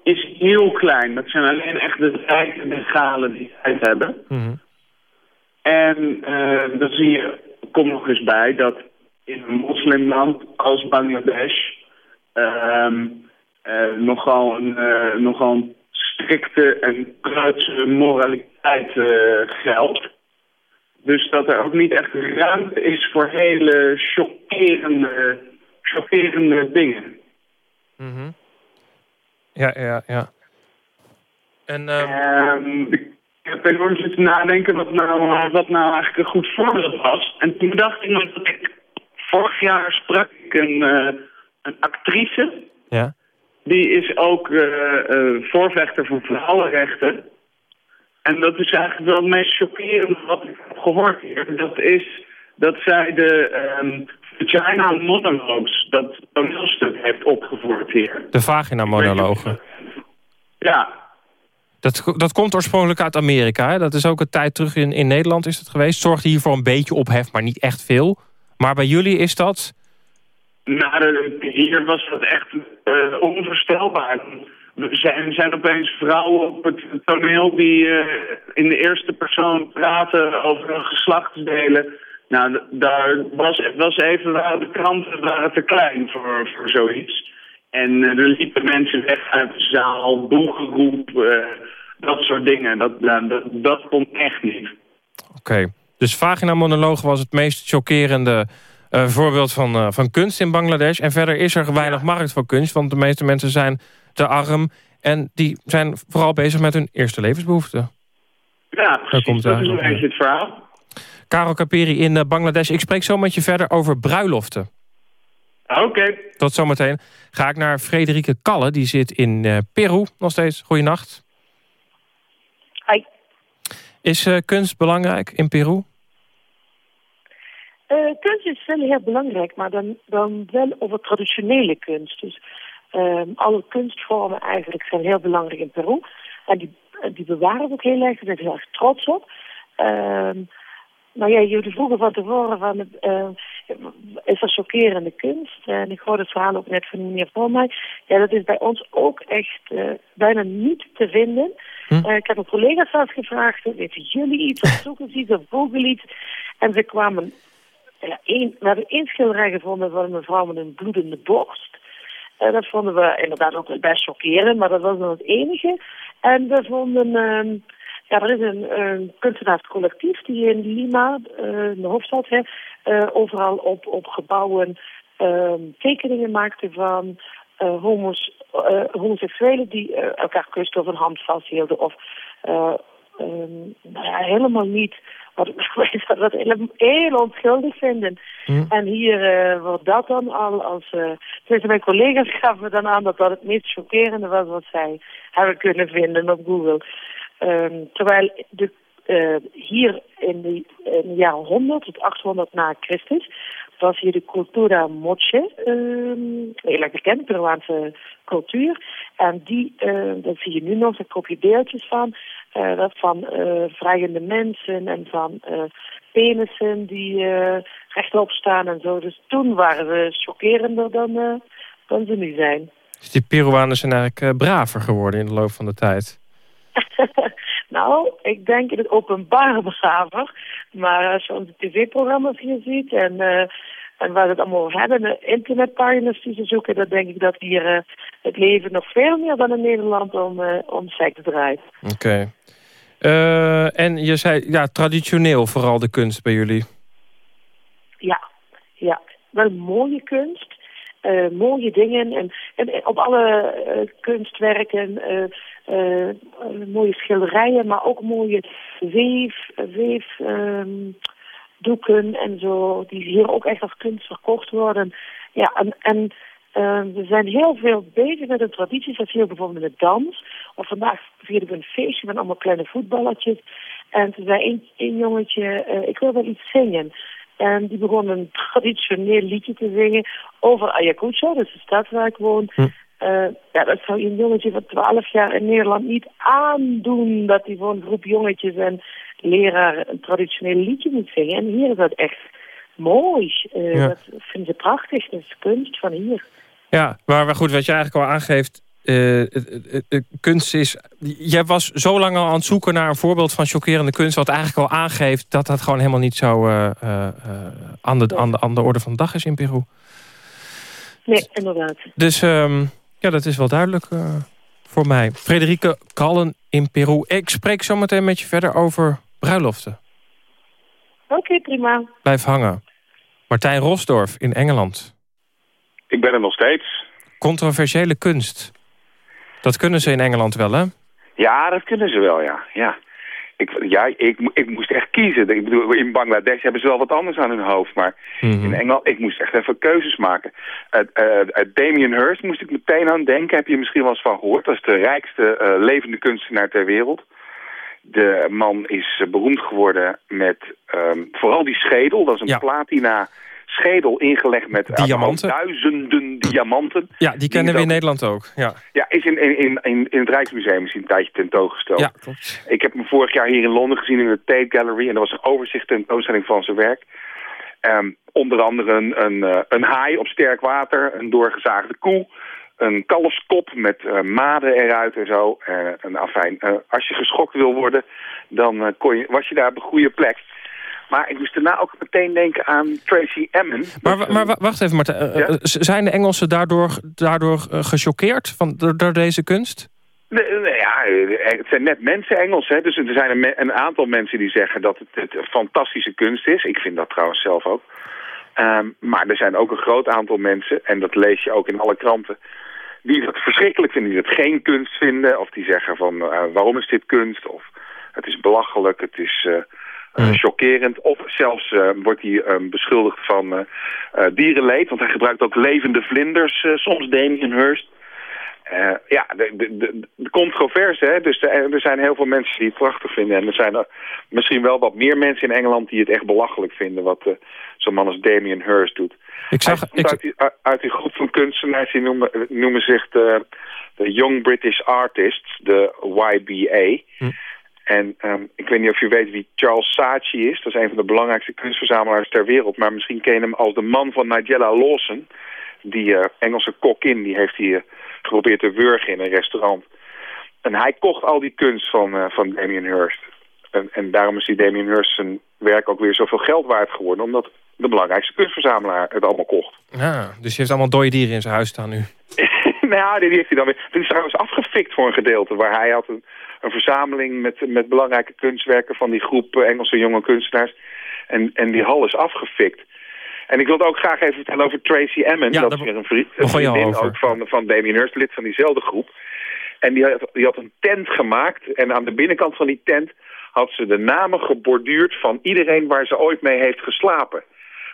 is heel klein. Dat zijn alleen echt de rijke legalen die tijd hebben. Mm. En uh, dan zie je, kom nog eens bij, dat in een moslimland als Bangladesh um, uh, nogal, een, uh, nogal een strikte en kreutse moraliteit uh, geldt. Dus dat er ook niet echt ruimte is voor hele chockerende, chockerende dingen. Mm -hmm. Ja, ja, ja. En, um... ik heb enorm zitten nadenken wat nou, wat nou eigenlijk een goed voorbeeld was. En toen dacht ik dat ik vorig jaar sprak ik een, uh, een actrice. Ja. Die is ook uh, uh, voorvechter van vrouwenrechten. En dat is eigenlijk wel het meest chockerende wat ik heb gehoord hier. Dat is dat zij de um, Vagina Monologues, dat toneelstuk, heeft opgevoerd hier. De vagina-monologen. Ja. Dat, dat komt oorspronkelijk uit Amerika. Hè? Dat is ook een tijd terug in, in Nederland is het geweest. Zorgde hier voor een beetje ophef, maar niet echt veel. Maar bij jullie is dat? Nou, hier was dat echt uh, onvoorstelbaar. Er zijn, zijn opeens vrouwen op het toneel die uh, in de eerste persoon praten over hun geslachtsdelen. Nou, daar was, was even, de kranten waren te klein voor, voor zoiets. En eh, er liepen mensen weg uit de zaal, boegeroep, eh, dat soort dingen. Dat, nou, dat, dat kon echt niet. Oké. Dus vagina-monoloog was het meest chockerende eh, voorbeeld van, eh, van kunst in Bangladesh. En verder is er weinig markt voor kunst, want de meeste mensen zijn te arm. En die zijn vooral bezig met hun eerste levensbehoeften. Ja, komt precies. het Dat is een beetje het verhaal. Karel Kaperi in eh, Bangladesh. Ik spreek zo met je verder over bruiloften. Oké. Tot zometeen ga ik naar Frederike Kalle. Die zit in eh, Peru nog steeds. Goeienacht. Hi. Is eh, kunst belangrijk in Peru? Eh, kunst is wel heel belangrijk, maar dan, dan wel over traditionele kunst. Dus ehm, alle kunstvormen eigenlijk zijn heel belangrijk in Peru. En die, die bewaren we ook heel erg, daar zijn we heel erg trots op. Ehm, maar ja, jullie vroegen van tevoren van, eh, is er chockerende kunst? En ik hoorde het verhaal ook net van meneer voor mij. Ja, dat is bij ons ook echt eh, bijna niet te vinden. Eh, ik heb mijn collega's zelfs gevraagd, weten jullie iets, of zoeken ze iets, of googlen iets. En ze kwamen, één, we hebben één schilderij gevonden van een mevrouw met een bloedende borst. En dat vonden we inderdaad ook best chockerend, maar dat was dan het enige. En we vonden, ehm, ja, er is een, een kunstenaarscollectief die in Lima, eh, in de hoofdstad, eh, overal op, op gebouwen ehm, tekeningen maakte van eh, homos, eh, homoseksuelen die eh, elkaar kusten of een hand vasthielden. Of eh, ehm, nou ja, helemaal niet, wat wij dat heel, heel onschuldig vinden. En hier eh, wordt dat dan al als... eh tenminste, mijn collega's gaven dan aan dat dat het meest chockerende was wat zij hebben kunnen vinden op Google. Ehm, terwijl de, eh, hier in de, in de jaren 100 tot 800 na Christus was hier de cultura moche, ehm, heel bekend, Peruaanse cultuur. En die, eh, dat zie je nu nog, daar koop je beeldjes van, eh, dat van eh vragende mensen en van eh penissen die eh, rechtop staan en zo. Dus toen waren ze chockerender dan, eh, dan ze nu zijn. Dus die Peruanen zijn eigenlijk eh, braver geworden in de loop van de tijd. nou, ik denk in het openbare begraver. Maar als je onze tv-programma's hier ziet en, eh, en waar we het allemaal over hebben, de internetpagina's die ze zoeken, dan denk ik dat hier eh, het leven nog veel meer dan in Nederland om, eh om seks draait. Oké. Eh, en je zei, ja, traditioneel vooral de kunst bij jullie. Ja, ja. Wel mooie kunst. eh, mooie dingen. En, en op alle eh, kunstwerken, eh, mooie schilderijen, maar ook mooie weef, weef ehm, en zo, die hier ook echt als kunst verkocht worden. Ja, en, en eh, we zijn heel veel bezig met de tradities, dat je bijvoorbeeld in de dans. Of vandaag vierden we een feestje met allemaal kleine voetballetjes. En toen zei één jongetje, eh, ik wil wel iets zingen. En die begon een traditioneel liedje te zingen over Ayacucho, is de stad waar ik woon. Eh, ja, dat zou een jongetje van 12 jaar in Nederland niet aandoen. Dat hij voor een groep jongetjes en leraar een traditioneel liedje moet zingen. En hier is dat echt mooi. Ja. Dat vinden ze prachtig. Dat is kunst van hier. Ja, maar, maar goed, wat je eigenlijk al aangeeft... het kunst is... Jij was zo lang al aan het zoeken naar een voorbeeld van chockerende kunst... wat eigenlijk al aangeeft dat dat gewoon helemaal niet zo aan, de, aan, de, aan de orde van de dag is in Peru. Nee, inderdaad. Dus ehm, ja, dat is wel duidelijk eh, voor mij. Frederike Kallen in Peru. Ik spreek zo meteen met je verder over bruiloften. Oké, prima. Blijf hangen. Martijn Rosdorf in Engeland. Ik ben er nog steeds. Controversiële kunst. Dat kunnen ze in Engeland wel, hè? Ja, dat kunnen ze wel, ja. ja. Ik, ja, ik, ik moest echt kiezen. Ik bedoel, in Bangladesh hebben ze wel wat anders aan hun hoofd. Maar in Engeland, ik moest echt even keuzes maken. Uh, uh, Damien Hirst moest ik meteen aan denken. Heb je misschien wel eens van gehoord. Dat is de rijkste uh, levende kunstenaar ter wereld. De man is uh, beroemd geworden met um, vooral die schedel. Dat is een ja. platina schedel ingelegd met diamanten. duizenden diamanten. Ja, die kennen die we in Nederland ook. Ja, ja is in, in, in, in het Rijksmuseum is een tijdje tentoongesteld. Ja, klopt. Ik heb hem vorig jaar hier in Londen gezien in de Tate Gallery. En dat was een overzicht tentoonstelling van zijn werk. Um, onder andere een, een, een haai op sterk water, een doorgezaagde koe, een kalfskop met uh, maden eruit en zo. Uh, een afijn. Uh, als je geschokt wil worden, dan kon je, was je daar op een goede plek. Maar ik moest daarna ook meteen denken aan Tracy Emin. Maar, maar wa- wacht even, Martijn. Eh, eh, Zijn de Engelsen daardoor, daardoor eh, gechoqueerd van, door, deze kunst? Nee, nee, ja, het zijn net mensen Engels. Hè? Dus er zijn een, een aantal mensen die zeggen dat het, het een fantastische kunst is. Ik vind dat trouwens zelf ook. Ehm, maar er zijn ook een groot aantal mensen, en dat lees je ook in alle kranten... die het verschrikkelijk vinden, die het geen kunst vinden. Of die zeggen van, waarom is dit kunst? Of het is belachelijk, het is eh, chockerend. Of zelfs eh, wordt hij eh, beschuldigd van eh, dierenleed. Want hij gebruikt ook levende vlinders, soms Damien Hirst. Eh, ja, de, de, de, de controverse, hè. Dus er zijn heel veel mensen die het prachtig vinden. En er zijn er misschien wel wat meer mensen in Engeland die het echt belachelijk vinden... wat zo'n man als Damien Hirst doet. Ik zag, uit, die, uit die groep van kunstenaars, die noemen, noemen zich de, de Young British Artists, de YBA. En ehm, ik weet niet of je weet wie Charles Saatchi is. Dat is een van de belangrijkste kunstverzamelaars ter wereld. Maar misschien ken je hem als de man van Nigella Lawson. Die eh, Engelse kokkin, die heeft hij eh, geprobeerd te wurgen in een restaurant. En hij kocht al die kunst van, eh, van Damien Hirst. En, en daarom is die Damien Hirst zijn werk ook weer zoveel geld waard geworden. Omdat de belangrijkste kunstverzamelaar het allemaal kocht. Ja, dus hij heeft allemaal dode dieren in zijn huis staan nu. nou, die heeft hij dan weer... Die is trouwens afgefikt voor een gedeelte. Waar hij had een, een verzameling met, met belangrijke kunstwerken van die groep eh, Engelse jonge kunstenaars. En, en die hal is afgefikt. En ik wil het ook graag even vertellen over Tracy Emin. Ja, dat is weer een, vriend, een vriendin ook van, van Damien Hirst, lid van diezelfde groep. En die had, die had een tent gemaakt. En aan de binnenkant van die tent had ze de namen geborduurd van iedereen waar ze ooit mee heeft geslapen.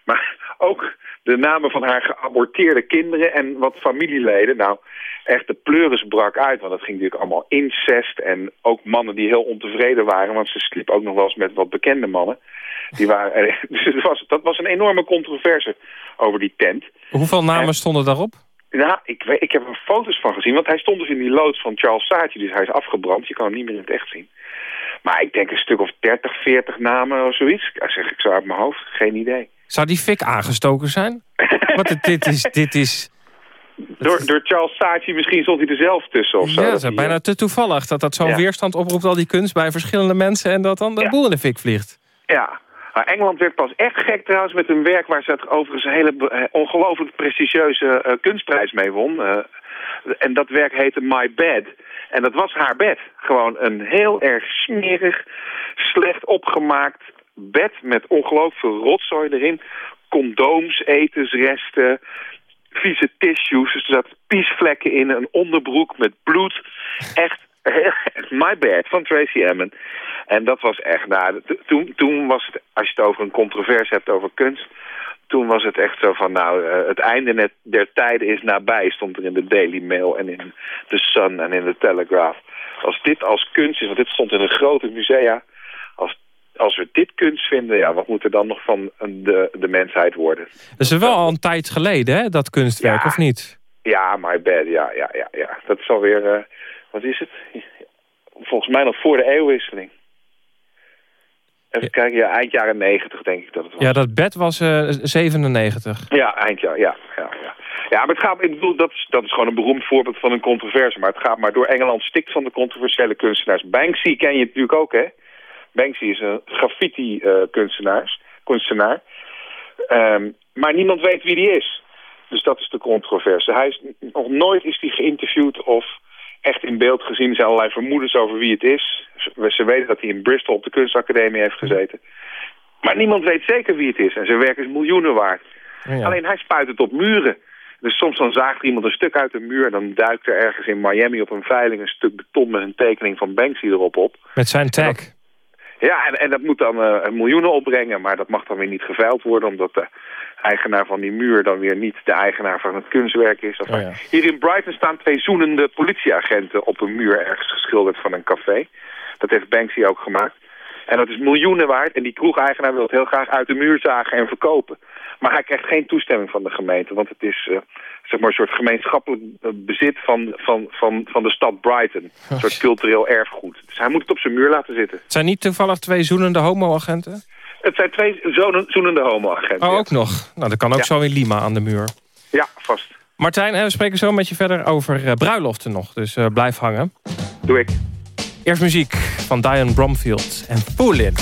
Maar ook de namen van haar geaborteerde kinderen en wat familieleden. Nou, echt de pleuris brak uit, want het ging natuurlijk allemaal incest. En ook mannen die heel ontevreden waren, want ze sliep ook nog wel eens met wat bekende mannen. Die waren, dus het was, dat was een enorme controverse over die tent. Hoeveel namen stonden daarop? Nou, ik, weet, ik heb er foto's van gezien, want hij stond dus in die loods van Charles Saatchi, dus hij is afgebrand. Je kan hem niet meer in het echt zien. Maar ik denk een stuk of 30, 40 namen of zoiets. Ja, zeg ik zo uit mijn hoofd, geen idee. Zou die fik aangestoken zijn? Want het- dit is... Dit is Door, door Charles Saatchi, misschien stond hij er zelf tussen of zo. ja, Dat is bijna te toevallig dat dat zo'n Ja. weerstand oproept... al die kunst bij verschillende mensen en dat dan de boel in de fik vliegt. Ja, maar Engeland werd pas echt gek trouwens met een werk waar ze het overigens een hele eh, ongelooflijk prestigieuze eh, kunstprijs mee won. Eh, en dat werk heette My Bed. En dat was haar bed. Gewoon een heel erg smerig, slecht opgemaakt bed met ongelooflijk veel rotzooi erin. Condooms, etensresten, vieze tissues. Dus er zaten piesvlekken in, een onderbroek met bloed. Echt, My Bad van Tracy Emin. En dat was echt, nou, toen, toen was het, als je het over een controverse hebt over kunst... Toen was het echt zo van, nou, eh, het einde net der tijden is nabij, stond er in de Daily Mail en in The Sun en in de Telegraph. Als dit als kunst is, want dit stond in een grote musea, als, we dit kunst vinden, ja, wat moet er dan nog van de, de mensheid worden? Dat is wel al een tijd geleden, hè, dat kunstwerk, Ja. of niet? Ja, my bad, ja, ja, ja, ja. Dat is alweer, eh, wat is het? Volgens mij nog voor de eeuwwisseling. Even kijken, ja, eind jaren negentig denk ik dat het was. Ja, dat bed was eh 97. Ja, eindjaar, ja, ja, ja. Ja, maar het gaat, ik bedoel, dat is, dat is gewoon een beroemd voorbeeld van een controverse. Maar het gaat maar door Engeland stikt van de controversiële kunstenaars. Banksy ken je natuurlijk ook, hè? Banksy is een graffiti-kunstenaar. kunstenaar. Ehm, maar niemand weet wie die is. Dus dat is de controverse. Hij is, nog nooit is hij geïnterviewd of echt in beeld gezien. Er zijn allerlei vermoedens over wie het is. Ze, weten dat hij in Bristol op de kunstacademie heeft gezeten. Maar niemand weet zeker wie het is. En zijn werk is miljoenen waard. Alleen hij spuit het op muren. Dus soms dan zaagt iemand een stuk uit een muur... en dan duikt er ergens in Miami op een veiling... een stuk beton met een tekening van Banksy erop op. Met zijn tag. Ja, en, en dat moet dan eh, miljoenen opbrengen... maar dat mag dan weer niet geveild worden... omdat de eigenaar van die muur dan weer niet de eigenaar van het kunstwerk is. Oh Hier in Brighton staan twee zoenende politieagenten... op een muur ergens geschilderd van een café. Dat heeft Banksy ook gemaakt. En dat is miljoenen waard. En die kroegeigenaar wil het heel graag uit de muur zagen en verkopen. Maar hij krijgt geen toestemming van de gemeente. Want het is eh, zeg maar een soort gemeenschappelijk eh, bezit van, van, van, van de stad Brighton. Een soort cultureel erfgoed. Dus hij moet het op zijn muur laten zitten. Het zijn niet toevallig twee zoenende homo-agenten? Het zijn twee zoenende homo-agenten. Oh, ook nog. Nou, dat kan ook Ja. zo in Lima aan de muur. Ja, vast. Martijn, eh, we spreken zo met je verder over eh, bruiloften nog. Dus blijf hangen. Doe ik. Eerst muziek van Diane Bromfield en Foolin.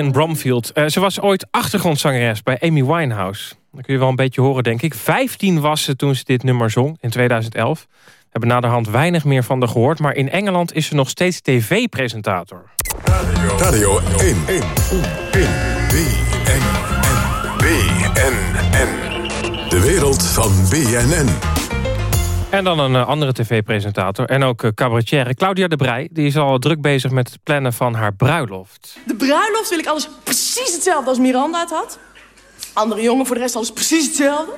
Diane Bromfield. Uh, ze was ooit achtergrondzangeres bij Amy Winehouse. Dat kun je wel een beetje horen, denk ik. 15 was ze toen ze dit nummer zong, in 2011. We hebben naderhand weinig meer van haar gehoord... maar in Engeland is ze nog steeds tv-presentator. Radio, Radio 1, 1, 1, BNN, BNN. De wereld van BNN. En dan een eh, andere tv-presentator en ook uh, cabaretière Claudia de Brij. Die is al druk bezig met het plannen van haar bruiloft. De bruiloft wil ik alles precies hetzelfde als Miranda het had. Andere jongen, voor de rest alles precies hetzelfde.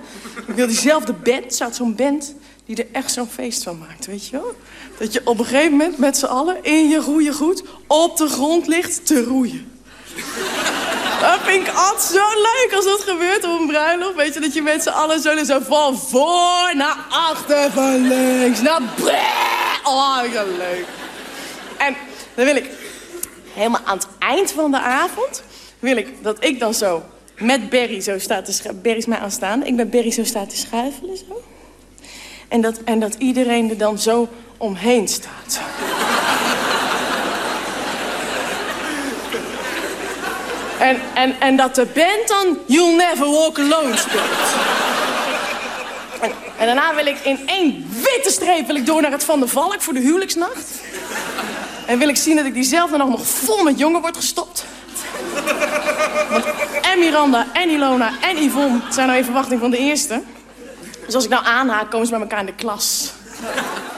Ik wil diezelfde band, zo'n zo'n band die er echt zo'n feest van maakt, weet je wel? Dat je op een gegeven moment met z'n allen in je goede goed op de grond ligt te roeien. Dat vind ik altijd zo leuk als dat gebeurt op een bruiloft. Weet je, dat je met z'n allen zo, zo van voor naar achter, van links naar Oh, is leuk. En dan wil ik helemaal aan het eind van de avond... wil ik dat ik dan zo met Berry zo sta te. Berry is mij aanstaan. Ik ben Berry zo sta te schuifelen zo. En dat, en dat iedereen er dan zo omheen staat. En, en, en dat de band dan You'll Never Walk Alone speelt. En, en, daarna wil ik in één witte streep ik door naar het Van de Valk voor de huwelijksnacht. En wil ik zien dat ik diezelfde nacht nog vol met jongen word gestopt. Want en Miranda, en Ilona, en Yvonne zijn nou in verwachting van de eerste. Dus als ik nou aanhaak, komen ze bij elkaar in de klas.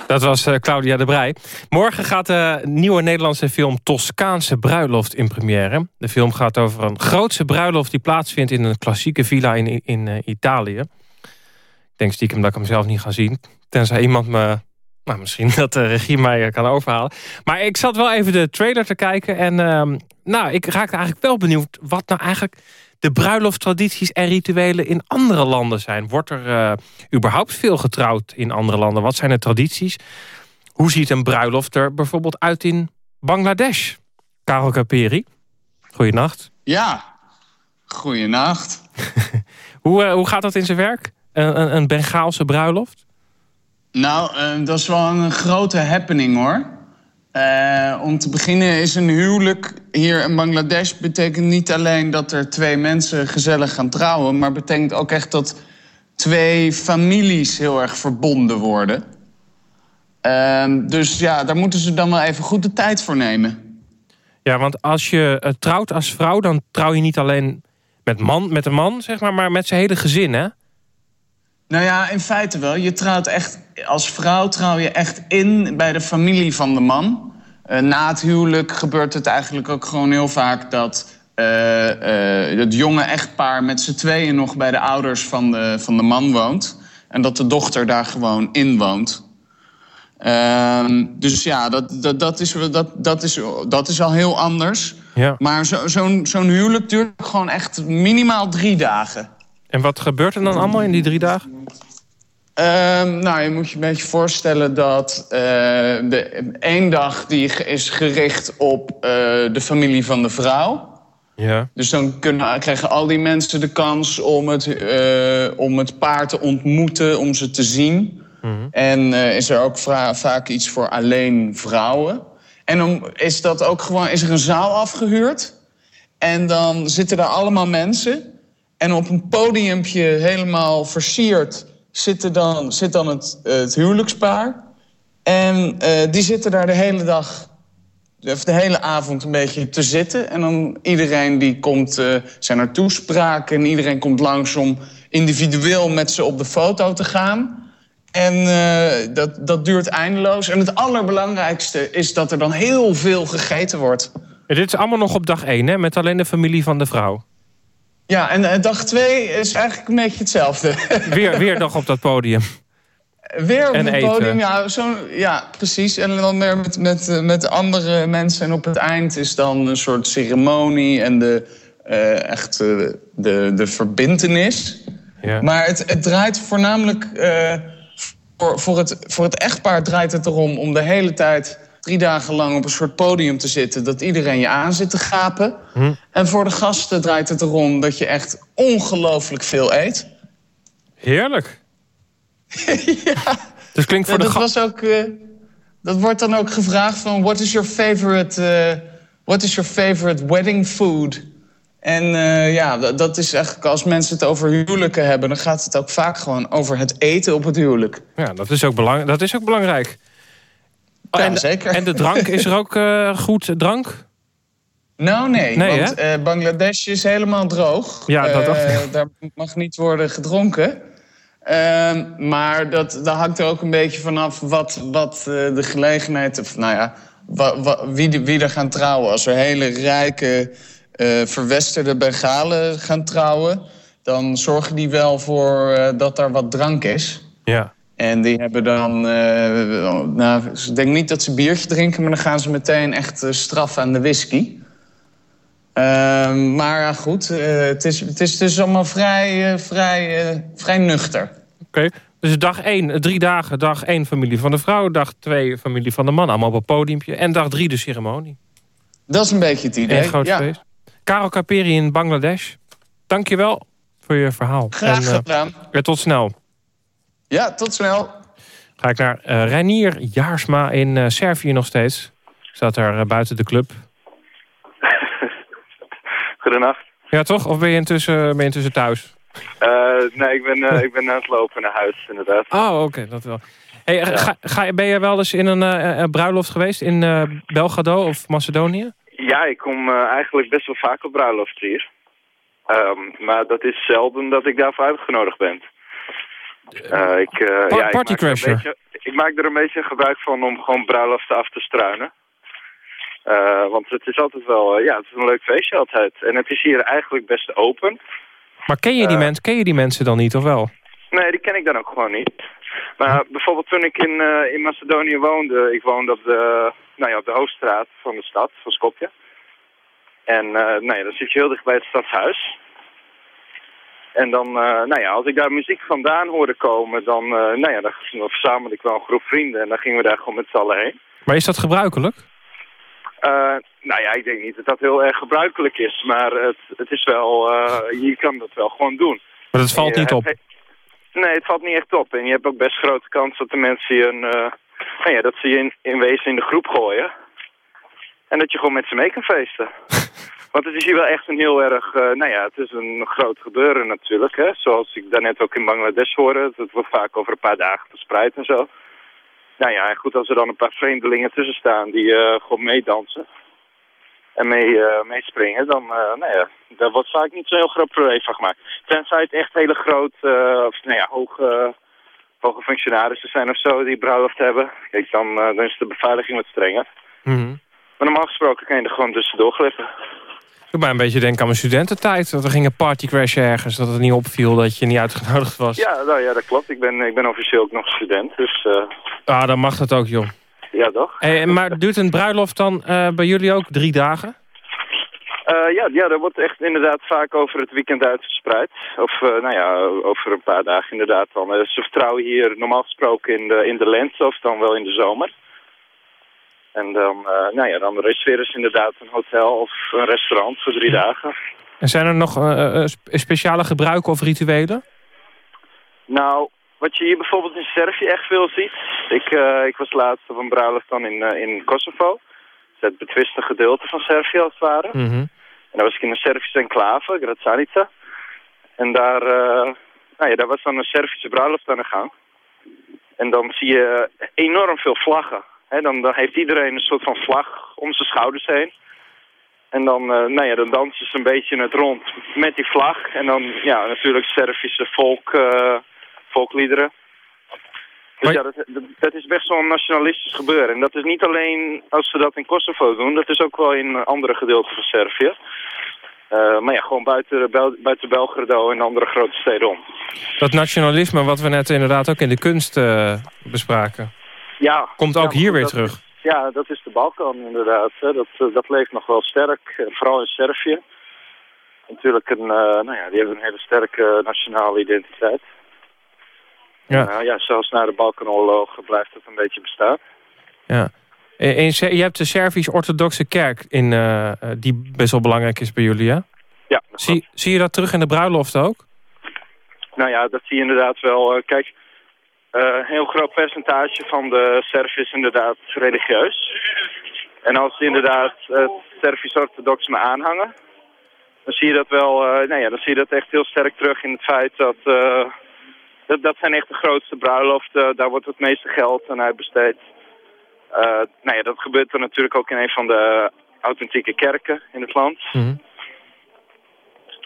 Dat was uh, Claudia de Brij. Morgen gaat de nieuwe Nederlandse film Toscaanse Bruiloft in première. De film gaat over een grootse bruiloft die plaatsvindt in een klassieke villa in, in uh, Italië. Ik denk stiekem dat ik hem zelf niet ga zien. Tenzij iemand me... Nou, misschien dat de regie mij kan overhalen. Maar ik zat wel even de trailer te kijken. En uh, nou, ik raakte eigenlijk wel benieuwd wat nou eigenlijk de bruilofttradities en rituelen in andere landen zijn. Wordt er uh, überhaupt veel getrouwd in andere landen? Wat zijn de tradities? Hoe ziet een bruiloft er bijvoorbeeld uit in Bangladesh? Karel Kaperi, goeienacht. Ja, goeienacht. hoe, uh, hoe gaat dat in zijn werk? Een, een, een Bengaalse bruiloft? Nou, uh, dat is wel een grote happening hoor. Uh, om te beginnen is een huwelijk hier in Bangladesh... betekent niet alleen dat er twee mensen gezellig gaan trouwen... maar betekent ook echt dat twee families heel erg verbonden worden. Uh, dus ja, daar moeten ze dan wel even goed de tijd voor nemen. Ja, want als je uh, trouwt als vrouw... dan trouw je niet alleen met, man, met een man, zeg maar... maar met zijn hele gezin, hè? Nou ja, in feite wel. Je trouwt echt, als vrouw trouw je echt in bij de familie van de man. Uh, na het huwelijk gebeurt het eigenlijk ook gewoon heel vaak dat uh, uh, het jonge echtpaar met z'n tweeën nog bij de ouders van de, van de man woont. En dat de dochter daar gewoon in woont. Ehm, dus ja, dat, dat, dat, is, dat, dat, is, dat is al heel anders. Ja. Maar zo'n zo zo'n huwelijk duurt gewoon echt minimaal drie dagen. En wat gebeurt er dan allemaal in die drie dagen? Um, nou, je moet je een beetje voorstellen dat uh, de één dag die is gericht op uh, de familie van de vrouw. Ja. Dus dan kunnen, krijgen al die mensen de kans om het, uh, om het paar te ontmoeten, om ze te zien. Mhm. Mm -hmm. En is er ook vaak iets voor alleen vrouwen. En dan is, dat ook gewoon, is er een zaal afgehuurd. En dan zitten daar allemaal mensen. En op een podiumpje helemaal versierd zit dan, zit dan het, het huwelijkspaar. En uh, die zitten daar de hele dag, of de hele avond een beetje te zitten. En dan iedereen die komt, uh, zijn er toespraken... en iedereen komt langs om individueel met ze op de foto te gaan. En dat, dat duurt eindeloos. En het allerbelangrijkste is dat er dan heel veel gegeten wordt. Dit is allemaal nog op dag één, hè? Met alleen de familie van de vrouw. Ja, en uh, dag twee is eigenlijk een beetje hetzelfde. Weer, weer nog op dat podium. Weer op En het eten. podium, ja, zo, ja, precies. En dan weer met, met, eh, met andere mensen. En op het eind is dan een soort ceremonie en de, uh, echt uh, de, de verbintenis. Ja. Maar het, het draait voornamelijk... Uh, voor, voor, het, voor het echtpaar draait het erom om de hele tijd... drie dagen lang op een soort podium te zitten... dat iedereen je aan zit te gapen. Hm. En voor de gasten draait het erom dat je echt ongelooflijk veel eet. Heerlijk. ja. Dus klinkt voor Ja, de dat, was ook, uh, dat wordt dan ook gevraagd van... what is your favorite what is your favorite wedding food? En eh, ja, dat, dat is eigenlijk als mensen het over huwelijken hebben... dan gaat het ook vaak gewoon over het eten op het huwelijk. Ja, dat is ook, belang dat is ook belangrijk. Oh, Ja, en, zeker. En de drank, is er ook eh, goed drank? Nou, nee, Nee, want eh, Bangladesh is helemaal droog. Ja, dat dacht Eh, Daar mag niet worden gedronken. Ehm, maar dat, dat hangt er ook een beetje vanaf wat, wat de gelegenheid... Of, nou ja, wa- wa- wie, wie er gaan trouwen. Als er hele rijke, verwesterde Bengalen gaan trouwen... dan zorgen die wel voor dat er wat drank is. Ja. En die hebben dan... eh, nou, ik denk niet dat ze biertje drinken... maar dan gaan ze meteen echt eh, straf aan de whisky. Ehm, maar goed, eh, het, is, het is dus allemaal vrij, vrij, vrij nuchter. Oké, dus dag 1, drie dagen. Dag 1 familie van de vrouw, dag 2 familie van de man. Allemaal op een podiumpje. En dag 3 de ceremonie. Dat is een beetje het idee. Een groot ja. feest. Karel Kaperi in Bangladesh. Dank je wel voor je verhaal. Graag En, gedaan. weer tot snel. Ja, tot snel. Ga ik naar eh Reinier Jaarsma in eh, Servië nog steeds. Staat daar eh, buiten de club. Goedenacht. Ja, toch? Of ben je intussen, ben je intussen thuis? Eh, nee, ik ben, eh, ik ben aan het lopen naar huis, inderdaad. Oh, oké, dat wel. Hey, ga, ga, ben je wel eens in een bruiloft geweest in eh, Belgrado of Macedonië? Ja, ik kom eh, eigenlijk best wel vaak op bruiloft hier. Ehm, maar dat is zelden dat ik daarvoor uitgenodigd ben. Eh, ik, eh, Pa- ja, ik maak er een beetje- Ik maak er een beetje gebruik van om gewoon bruiloften af te struinen. Eh, want het is altijd wel, ja, het is een leuk feestje altijd. En het is hier eigenlijk best open. Maar ken je, die mensen, ken je die mensen dan niet, of wel? Nee, die ken ik dan ook gewoon niet. Maar bijvoorbeeld toen ik in, in Macedonië woonde, ik woonde op de, nou ja, op de hoofdstraat van de stad, van Skopje. En nou ja, dan zit je heel dicht bij het stadshuis. En dan, eh, nou ja, als ik daar muziek vandaan hoorde komen, dan, eh, nou ja, dan, dan verzamelde ik wel een groep vrienden en dan gingen we daar gewoon met z'n allen heen. Maar is dat gebruikelijk? Eh, nou ja, ik denk niet dat dat heel erg gebruikelijk is, maar het, het is wel, je kan dat wel gewoon doen. Maar dat valt Je niet op. Nee, het valt niet echt op. En je hebt ook best grote kans dat de mensen je, een, nou ja, dat ze je in, in wezen in de groep gooien. En dat je gewoon met ze mee kan feesten. Want het is hier wel echt een heel erg, eh, nou ja, het is een groot gebeuren natuurlijk. Hè? Zoals ik daarnet ook in Bangladesh hoorde. Het wordt vaak over een paar dagen verspreid en zo. Nou ja, en goed als er dan een paar vreemdelingen tussen staan die eh, gewoon meedansen. En mee, eh, meespringen, dan, eh, nou ja, daar wordt vaak niet zo'n heel groot probleem van gemaakt. Tenzij het echt hele grote, eh, of nou ja, hoge, hoge functionarissen zijn of zo die bruiloft hebben. Kijk, dan, dan is de beveiliging wat strenger. Mhm. Maar normaal gesproken kan je er gewoon tussendoor glippen. Ik ben een beetje denken aan mijn studententijd. Dat we gingen partycrashen ergens. Dat het niet opviel dat je niet uitgenodigd was. Ja, nou ja, dat klopt. Ik ben, ik ben officieel ook nog student, dus eh, Ah, dan mag dat ook, joh. ja toch. Hey, maar duurt een bruiloft dan eh, bij jullie ook drie dagen? Eh, ja, ja, dat wordt echt inderdaad vaak over het weekend uitgespreid. Of eh, nou ja, over een paar dagen inderdaad dan. Eh, ze vertrouwen hier normaal gesproken in de, in de lente of dan wel in de zomer. En dan, eh, nou ja, dan reserveren ze inderdaad een hotel of een restaurant voor drie dagen. En zijn er nog eh, eh, spe- speciale gebruiken of rituelen? Nou, wat je hier bijvoorbeeld in Servië echt veel ziet. Ik, ik was laatst op een bruiloft dan in, in Kosovo. Dat is het betwiste gedeelte van Servië als het ware. Mhm. En daar was ik in een Servische enclave, Gracanica. En daar, nou ja, daar was dan een Servische bruiloft aan de gang. En dan zie je enorm veel vlaggen. Dan, dan heeft iedereen een soort van vlag om zijn schouders heen. En dan, eh, nou ja, dan dansen ze een beetje in het rond met die vlag. En dan, ja, natuurlijk Servische volk, eh, volkliederen. Dus ja, dat, dat, dat is best wel een nationalistisch gebeuren. En dat is niet alleen als ze dat in Kosovo doen, dat is ook wel in andere gedeelten van Servië. Eh, maar ja, gewoon buiten, buiten Belgrado en andere grote steden om. Dat nationalisme wat we net inderdaad ook in de kunst bespraken. Ja, Komt ook hier weer dat terug. ja, dat is de Balkan inderdaad. Hè. Dat, eh, dat leeft nog wel sterk, eh, vooral in Servië. Natuurlijk, een, eh, nou ja, die hebben een hele sterke nationale identiteit. Ja. Ja, zelfs na de Balkanoorlog blijft het een beetje bestaan. Ja. Je hebt de Servisch-orthodoxe kerk in, die best wel belangrijk is bij jullie, hè? Ja. Zie, zie je dat terug in de bruiloft ook? Nou ja, dat zie je inderdaad wel. Kijk, een heel groot percentage van de Servië is inderdaad religieus. En als ze inderdaad het Servisch-orthodoxme aanhangen, dan zie je dat wel, uh, nou ja, dan zie je dat echt heel sterk terug in het feit dat, dat, dat zijn echt de grootste bruiloften, daar wordt het meeste geld aan uitbesteed. Nou ja, dat gebeurt er natuurlijk ook in een van de authentieke kerken in het land. Mhm.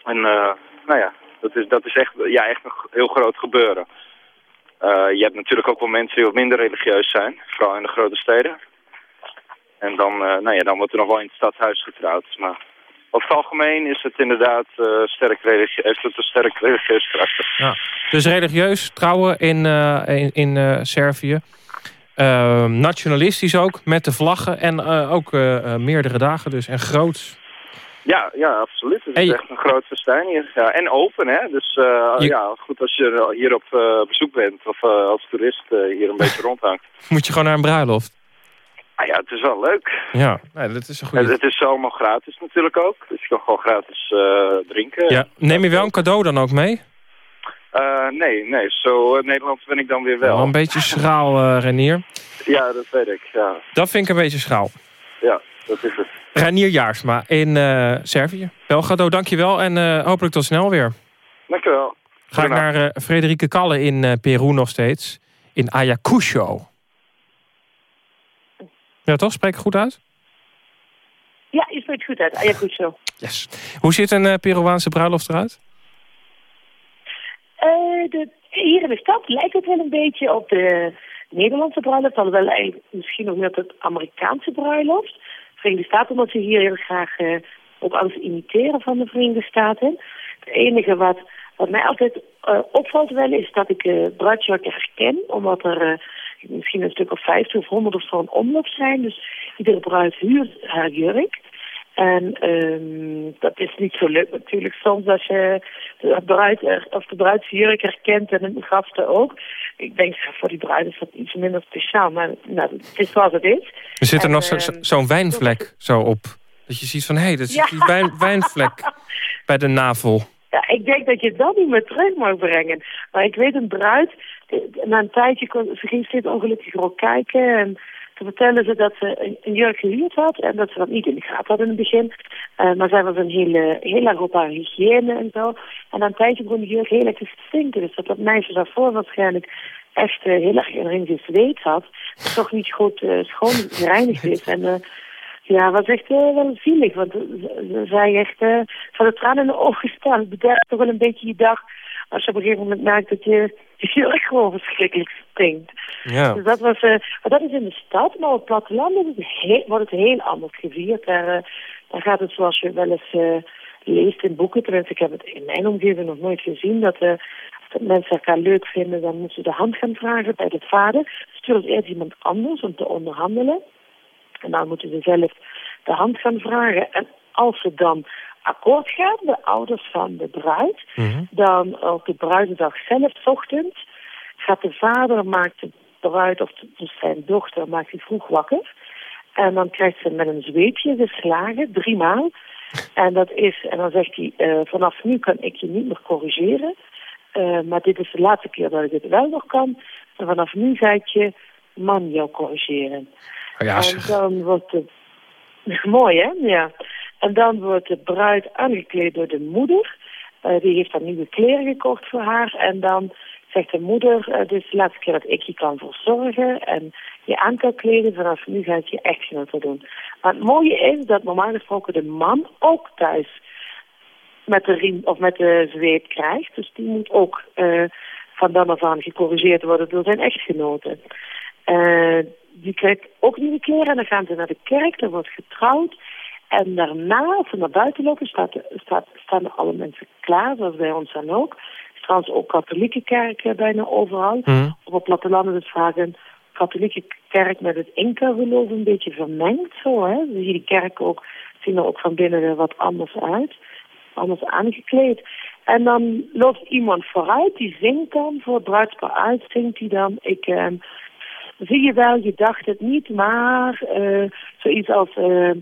En nou ja, dat is, dat is echt, ja, echt een heel groot gebeuren. Je hebt natuurlijk ook wel mensen die wat minder religieus zijn, vooral in de grote steden. En dan, nou ja, dan wordt er nog wel in het stadhuis getrouwd. Maar over het algemeen is het inderdaad uh, sterk religieus, heeft het een sterk religieus karakter. Ja. Dus religieus trouwen in, in, Servië. Ehm, nationalistisch ook, met de vlaggen. En ook meerdere dagen dus, en groots. Ja, ja, absoluut. Het is echt een groot festijn hier. Ja, en open, hè. Dus je... ja, goed als je hier op bezoek bent of als toerist hier een beetje rondhangt. Moet je gewoon naar een bruiloft? Ah ja, het is wel leuk. Ja, nee, dat is een goede... Het, het is allemaal gratis natuurlijk ook. Dus je kan gewoon gratis drinken. Ja. Neem je wel een cadeau dan ook mee? Nee, nee. Zo Nederlands ben ik dan weer wel. Wel een beetje schraal, Renier. Ja, dat weet ik, ja. Dat vind ik een beetje schraal. Ja, dat is het. Renier Jaarsma in Servië. Belgrado, dankjewel en hopelijk tot snel weer. Dankjewel. Ga ik naar Frederike Kalle in Peru nog steeds. In Ayacucho. Ja, toch? Spreek ik goed uit? Ja, je spreekt goed uit. Ayacucho. Yes. Hoe ziet een uh, Peruaanse bruiloft eruit? Uh, de, hier in de stad lijkt het wel een beetje op de Nederlandse bruiloft. Alhoewel eigenlijk misschien nog meer op het Amerikaanse bruiloft. Verenigde Staten, omdat ze hier heel graag uh, ook alles imiteren van de Verenigde Staten. Het enige wat, wat mij altijd opvalt wel is dat ik uh, bruidsjurken herken. Omdat er misschien een stuk of vijftig of honderd of zo een omloop zijn. Dus iedere bruid huurt haar jurk. En um, dat is niet zo leuk natuurlijk soms als je de bruid of de bruidsjurk herkent en de gasten ook. Ik denk voor die bruid is dat iets minder speciaal, maar nou, het is zoals het is. Er zit er en, nog zo'n zo, zo wijnvlek zo op. Dat je ziet van, hé, hey, dat is die wijn, wijnvlek bij de navel. Ja, ik denk dat je dat niet meer terug mag brengen. Maar ik weet een bruid, na een tijdje, kon, ze ging steeds ongelukkiger ook kijken. En toen vertelde ze dat ze een, jurk gehuurd had. En dat ze dat niet in de gaten had in het begin. Eh, maar zij was een hele, heel erg op haar hygiëne en zo. En na een tijdje begon de jurk heel erg te stinken. Dus dat dat meisje daarvoor waarschijnlijk echt eh, heel erg erin gezweet had. Toch niet goed eh, schoon gereinigd is. En ja, was echt wel zielig. Want ze, ze zei echt van de tranen in de ogen staan. Het bederft toch wel een beetje je dag. Als je op een gegeven moment merkt dat je jurk gewoon verschrikkelijk stinkt. Ja. Dus dat was, eh, maar dat is in de stad, maar op het platteland is het heel, wordt het heel anders gevierd. Daar, eh, daar gaat het zoals je wel eens eh, leest in boeken, tenminste ik heb het in mijn omgeving nog nooit gezien, dat, dat mensen elkaar leuk vinden, dan moeten ze de hand gaan vragen bij de vader. Stuurt eerst iemand anders om te onderhandelen. En dan moeten ze zelf de hand gaan vragen. En als ze dan akkoord gaan, de ouders van de bruid, dan op de bruidendag zelf, 's ochtends, gaat de vader, maakt de bruid, of dus zijn dochter, maakt die vroeg wakker. En dan krijgt ze met een zweepje geslagen, drie maal. En dat is, en dan zegt hij, eh, vanaf nu kan ik je niet meer corrigeren. Eh, maar dit is de laatste keer dat ik het wel nog kan. En vanaf nu ga ik je man jou corrigeren. Oh ja, en dan wordt de... Mooi, hè? Ja. En dan wordt de bruid aangekleed door de moeder. Eh, die heeft dan nieuwe kleren gekocht voor haar. En dan zegt de moeder, eh, dit is de laatste keer dat ik je kan verzorgen en je aan kan kleden. Vanaf nu ga ik je echtgenote doen. Maar het mooie is dat normaal gesproken de man ook thuis met de riem of met de zweep krijgt. Dus die moet ook eh, van dan af aan gecorrigeerd worden door zijn echtgenote. Eh, die krijgt ook nieuwe kleren en dan gaan ze naar de kerk, dan wordt getrouwd. En daarna, als ze naar buiten lopen, staat, staat, staan alle mensen klaar, zoals bij ons dan ook. Is trouwens ook katholieke kerken bijna overal. Mhm. Op het platteland is het vaak een katholieke kerk met het Inca-geloof een beetje vermengd. Zo, hè? Dus die kerken ook, zien er ook van binnen er wat anders uit. Anders aangekleed. En dan loopt iemand vooruit, die zingt dan voor het bruidspaar uit, zingt hij dan. Ik, ehm, zie je wel, je dacht het niet, maar eh, zoiets als... ehm,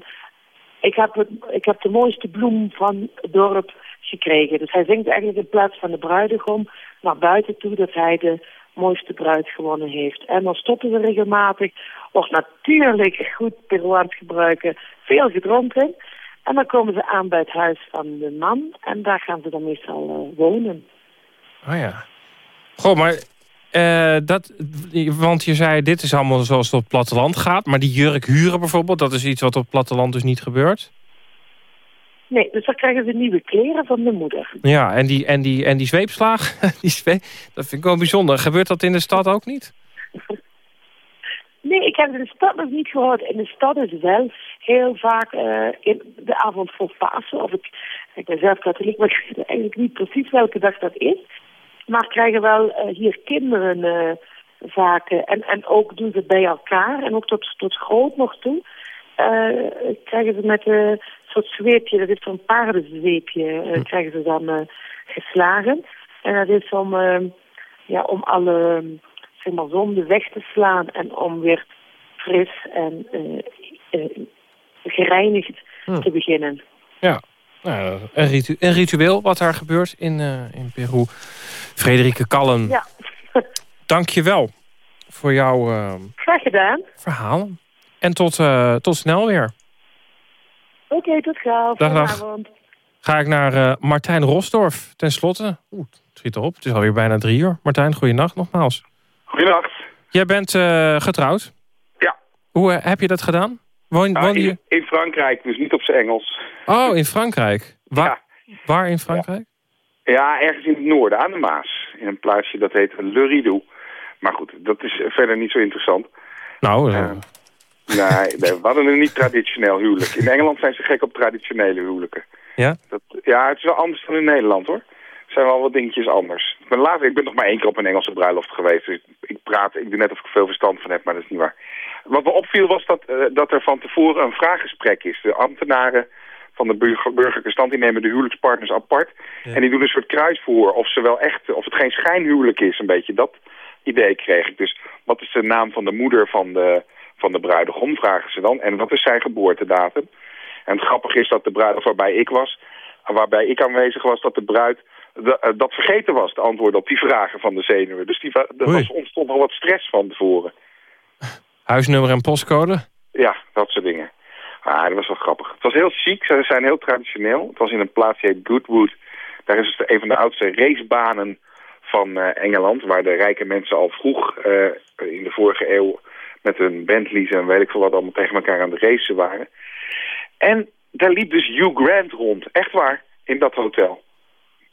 ik heb, het, ik heb de mooiste bloem van het dorp gekregen. Dus hij zingt eigenlijk in plaats van de bruidegom naar buiten toe dat hij de mooiste bruid gewonnen heeft. En dan stoppen ze regelmatig. Wordt natuurlijk goed Peruaans gebruiken, veel gedronken. En dan komen ze aan bij het huis van de man. En daar gaan ze dan meestal eh, wonen. Oh ja. Goh, maar... eh, dat, want je zei, dit is allemaal zoals het op het platteland gaat. Maar die jurk huren bijvoorbeeld, dat is iets wat op het platteland dus niet gebeurt. Nee, dus dan krijgen ze nieuwe kleren van de moeder. Ja, en die, en die, en die zweepslaag, die zweep, dat vind ik wel bijzonder. Gebeurt dat in de stad ook niet? Nee, ik heb het in de stad nog niet gehoord. In de stad is wel heel vaak eh, in de avond voor Pasen. Of ik, ik ben zelf katholiek, maar ik weet eigenlijk niet precies welke dag dat is. Maar krijgen wel eh, hier kinderen eh, vaak. en, en ook doen ze bij elkaar. En ook tot, tot groot nog toe. eh, krijgen ze met een soort zweepje, dat is zo'n paardenzweepje, eh, krijgen ze dan geslagen. En dat is om, ja, om alle zeg maar, zonde weg te slaan en om weer fris en gereinigd Hm. te beginnen. Ja, nou, een, ritu een ritueel wat daar gebeurt in, eh, in Peru. Frederike Kallen, Ja, dank je wel voor jouw eh, graag gedaan. verhalen. En tot, eh, tot snel weer. Oké, tot gauw. Dag. Ga ik naar eh, Martijn Rosdorf, ten slotte. Oeh, het schiet erop. Het is alweer bijna drie uur. Martijn, goeienacht nogmaals. Goedenacht. Jij bent eh, getrouwd? Ja. Hoe heb je dat gedaan? Woon, Nou, je... in, in Frankrijk, dus niet op zijn Engels. Oh, in Frankrijk. Waar, waar in Frankrijk? Ja, ergens in het noorden, aan de Maas. In een plaatsje dat heet Le Ridou. Maar goed, dat is eh, verder niet zo interessant. Nou, eh, Nee, nee, we hadden een niet traditioneel huwelijk. In Engeland zijn ze gek op traditionele huwelijken. ja? Dat, ja, het is wel anders dan in Nederland hoor. Er zijn wel wat dingetjes anders. Ik ben, later, ik ben nog maar één keer op een Engelse bruiloft geweest. Dus ik praat, ik doe net of ik veel verstand van heb, maar dat is niet waar. Wat me opviel was dat, eh, dat er van tevoren een vraaggesprek is. De ambtenaren van de burger, burgerlijke stand die nemen de huwelijkspartners apart. En die doen een soort kruisvoer of, ze wel echt, of het geen schijnhuwelijk is. Een beetje dat idee kreeg ik. Dus wat is de naam van de moeder van de, van de bruidegom, vragen ze dan. En wat is zijn geboortedatum? En het grappige is dat de bruiloft waarbij ik was, waarbij ik aanwezig was, dat de bruid de- eh, dat vergeten was, de antwoorden op die vragen van de zenuwen. Dus die, er was, ontstond nog wat stress van tevoren. Huisnummer en postcode? Ja, dat soort dingen. Ah, dat was wel grappig. Het was heel chic, ze zijn heel traditioneel. Het was in een plaats die heet Goodwood. Daar is het een van de oudste racebanen van eh, Engeland... waar de rijke mensen al vroeg eh, in de vorige eeuw... met hun Bentleys en weet ik veel wat allemaal tegen elkaar aan de racen waren. En daar liep dus Hugh Grant rond. Echt waar, in dat hotel.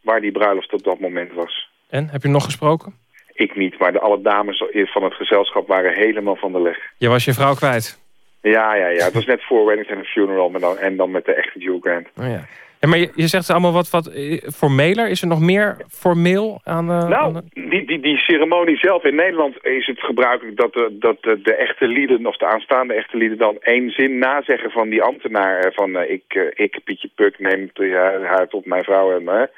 Waar die bruiloft op dat moment was. En, heb je nog gesproken? Ik niet, maar de, alle dames van het gezelschap waren helemaal van de leg. Je was je vrouw kwijt. Ja, ja, ja. Het was net voor Weddings and a Funeral maar dan, en dan met de echte Hugh Grant. Oh, ja. Ja, maar je, je zegt allemaal wat, wat eh, formeler. Is er nog meer formeel aan aan Nou, de- die, die, die ceremonie zelf in Nederland is het gebruikelijk dat, de, dat de, de echte lieden, of de aanstaande echte lieden, dan één zin nazeggen van die ambtenaar. eh, Van ik, ik, Pietje Puk, neem haar, haar tot mijn vrouw. En,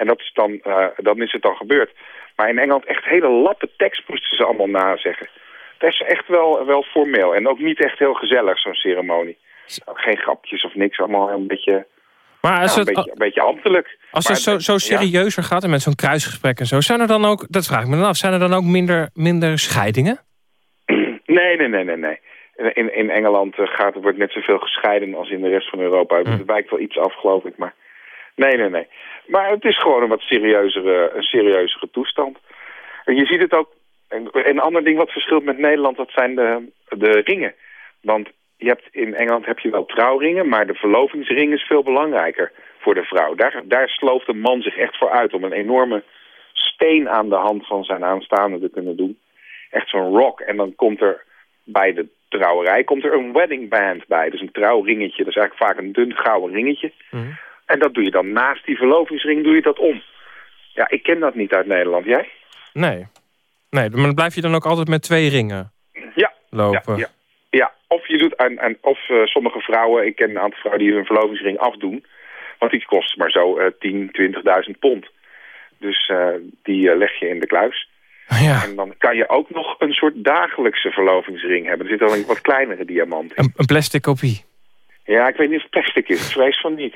en dat is dan, eh, dan is het dan gebeurd. Maar in Engeland echt hele lappe tekst moesten ze allemaal nazeggen. Dat is echt wel, wel formeel. En ook niet echt heel gezellig, zo'n ceremonie. Geen grapjes of niks, allemaal een beetje, Maar als ja, een het, beetje, een beetje ambtelijk. als Maar het zo, zo ja. serieuzer gaat en met zo'n kruisgesprek en zo... zijn er dan ook, dat vraag ik me dan af, zijn er dan ook minder, minder scheidingen? Nee, nee, nee, nee, nee. In, in Engeland eh, gaat, wordt net zoveel gescheiden als in de rest van Europa. Het wijkt wel iets af, geloof ik, maar... Nee, nee, nee. Maar het is gewoon een wat serieuzere, een serieuzere toestand. En je ziet het ook... en Een ander ding wat verschilt met Nederland, dat zijn de, de ringen. Want je hebt, in Engeland heb je wel trouwringen, maar de verlovingsring is veel belangrijker voor de vrouw. Daar, daar slooft een man zich echt voor uit om een enorme steen aan de hand van zijn aanstaande te kunnen doen. Echt zo'n rock. En dan komt er bij de trouwerij komt er een wedding band bij. Dus een trouwringetje. Dat is eigenlijk vaak een dun gouden ringetje. En dat doe je dan naast die verlovingsring doe je dat om. Ja, ik ken dat niet uit Nederland. Jij? Nee. Nee, maar dan blijf je dan ook altijd met twee ringen Ja. lopen. Ja, ja. ja. of je doet aan, aan of eh, sommige vrouwen, ik ken een aantal vrouwen die hun verlovingsring afdoen. Want die kost maar zo eh 10, 20.000 pond. Dus eh, die eh, leg je in de kluis. Ja. En dan kan je ook nog een soort dagelijkse verlovingsring hebben. Er zit al een wat kleinere diamant in. Een, een plastic kopie. Ja, ik weet niet of het plastic is. Ik vrees van niet.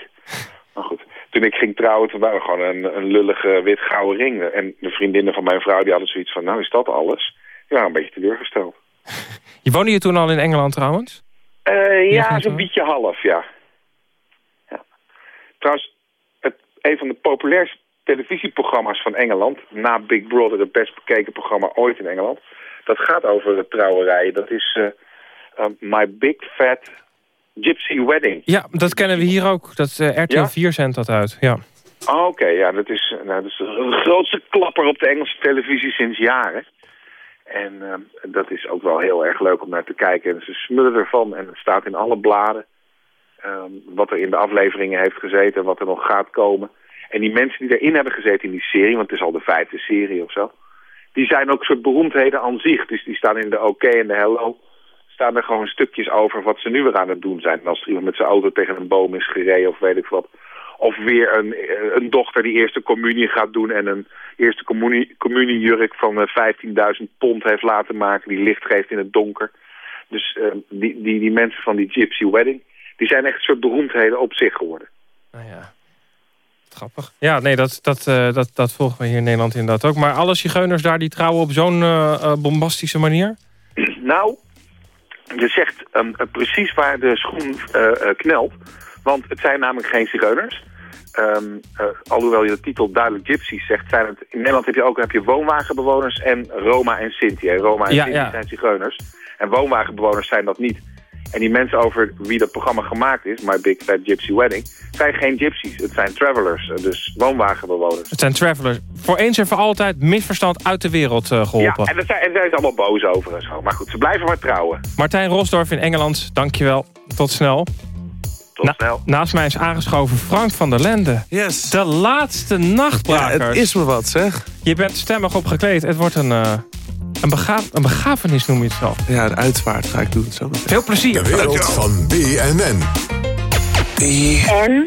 Maar goed, toen ik ging trouwen, toen waren we gewoon een, een lullige wit-gouden ring. En de vriendinnen van mijn vrouw, die hadden zoiets van, nou is dat alles? Die waren een beetje teleurgesteld. Je woonde je toen al in Engeland trouwens? Eh, ja, zo'n beetje half, ja. ja. Trouwens, het, een van de populairste televisieprogramma's van Engeland... na Big Brother, het best bekeken programma ooit in Engeland... dat gaat over trouwerijen. Dat is eh, eh, My Big Fat Gypsy Wedding. Ja, dat kennen we hier ook. Dat eh, RTL Ja? 4 zendt dat uit. Ja. Oh, Oké, ja, dat is, eh, nou, dat is de grootste klapper op de Engelse televisie sinds jaren. En ehm, dat is ook wel heel erg leuk om naar te kijken. En ze smullen ervan en het staat in alle bladen. ehm, wat er in de afleveringen heeft gezeten en wat er nog gaat komen. En die mensen die erin hebben gezeten in die serie, want het is al de vijfde serie of zo... die zijn ook soort beroemdheden aan zich. Dus die staan in de OK en de Hello... staan er gewoon stukjes over wat ze nu weer aan het doen zijn. En als er iemand met zijn auto tegen een boom is gereden of weet ik wat... Of weer een, eh, een dochter die eerste communie gaat doen... en een eerste communie, communiejurk van eh, 15.000 pond heeft laten maken... die licht geeft in het donker. Dus eh, die, die, die mensen van die Gypsy Wedding... die zijn echt een soort beroemdheden op zich geworden. Grappig. Ja, nee, dat, dat, eh, dat, dat volgen we hier in Nederland inderdaad ook. Maar alle zigeuners daar die trouwen op zo'n eh, eh, bombastische manier? Nou, je zegt ehm, eh, precies waar de schoen eh, eh, knelt. Want het zijn namelijk geen zigeuners. Ehm, eh, alhoewel je de titel duidelijk gypsies zegt, zijn het... In Nederland heb je ook heb je woonwagenbewoners en Roma en Sinti. En Roma en Ja, Sinti ja. zijn zigeuners. En woonwagenbewoners zijn dat niet. En die mensen over wie dat programma gemaakt is, My Big Fat Gypsy Wedding, zijn geen gypsies. Het zijn travelers, eh, dus woonwagenbewoners. Het zijn travelers. Voor eens en voor altijd misverstand uit de wereld eh, Ja, geholpen. en daar zijn, en daar zijn ze allemaal boos over en zo. Maar goed, ze blijven maar trouwen. Martijn Rosdorf in Engeland, dankjewel. Tot snel. Tot snel. Naast mij is aangeschoven Frank van der Lende. Yes. De laatste nachtbrakers. Ja, het is me wat, zeg. Je bent stemmig opgekleed. Het wordt een, eh, een, een begrafenis, noem je het zelf. Ja, de uitvaart ga ik doen. Zo meteen. Veel plezier. De wereld van BNN. BNN.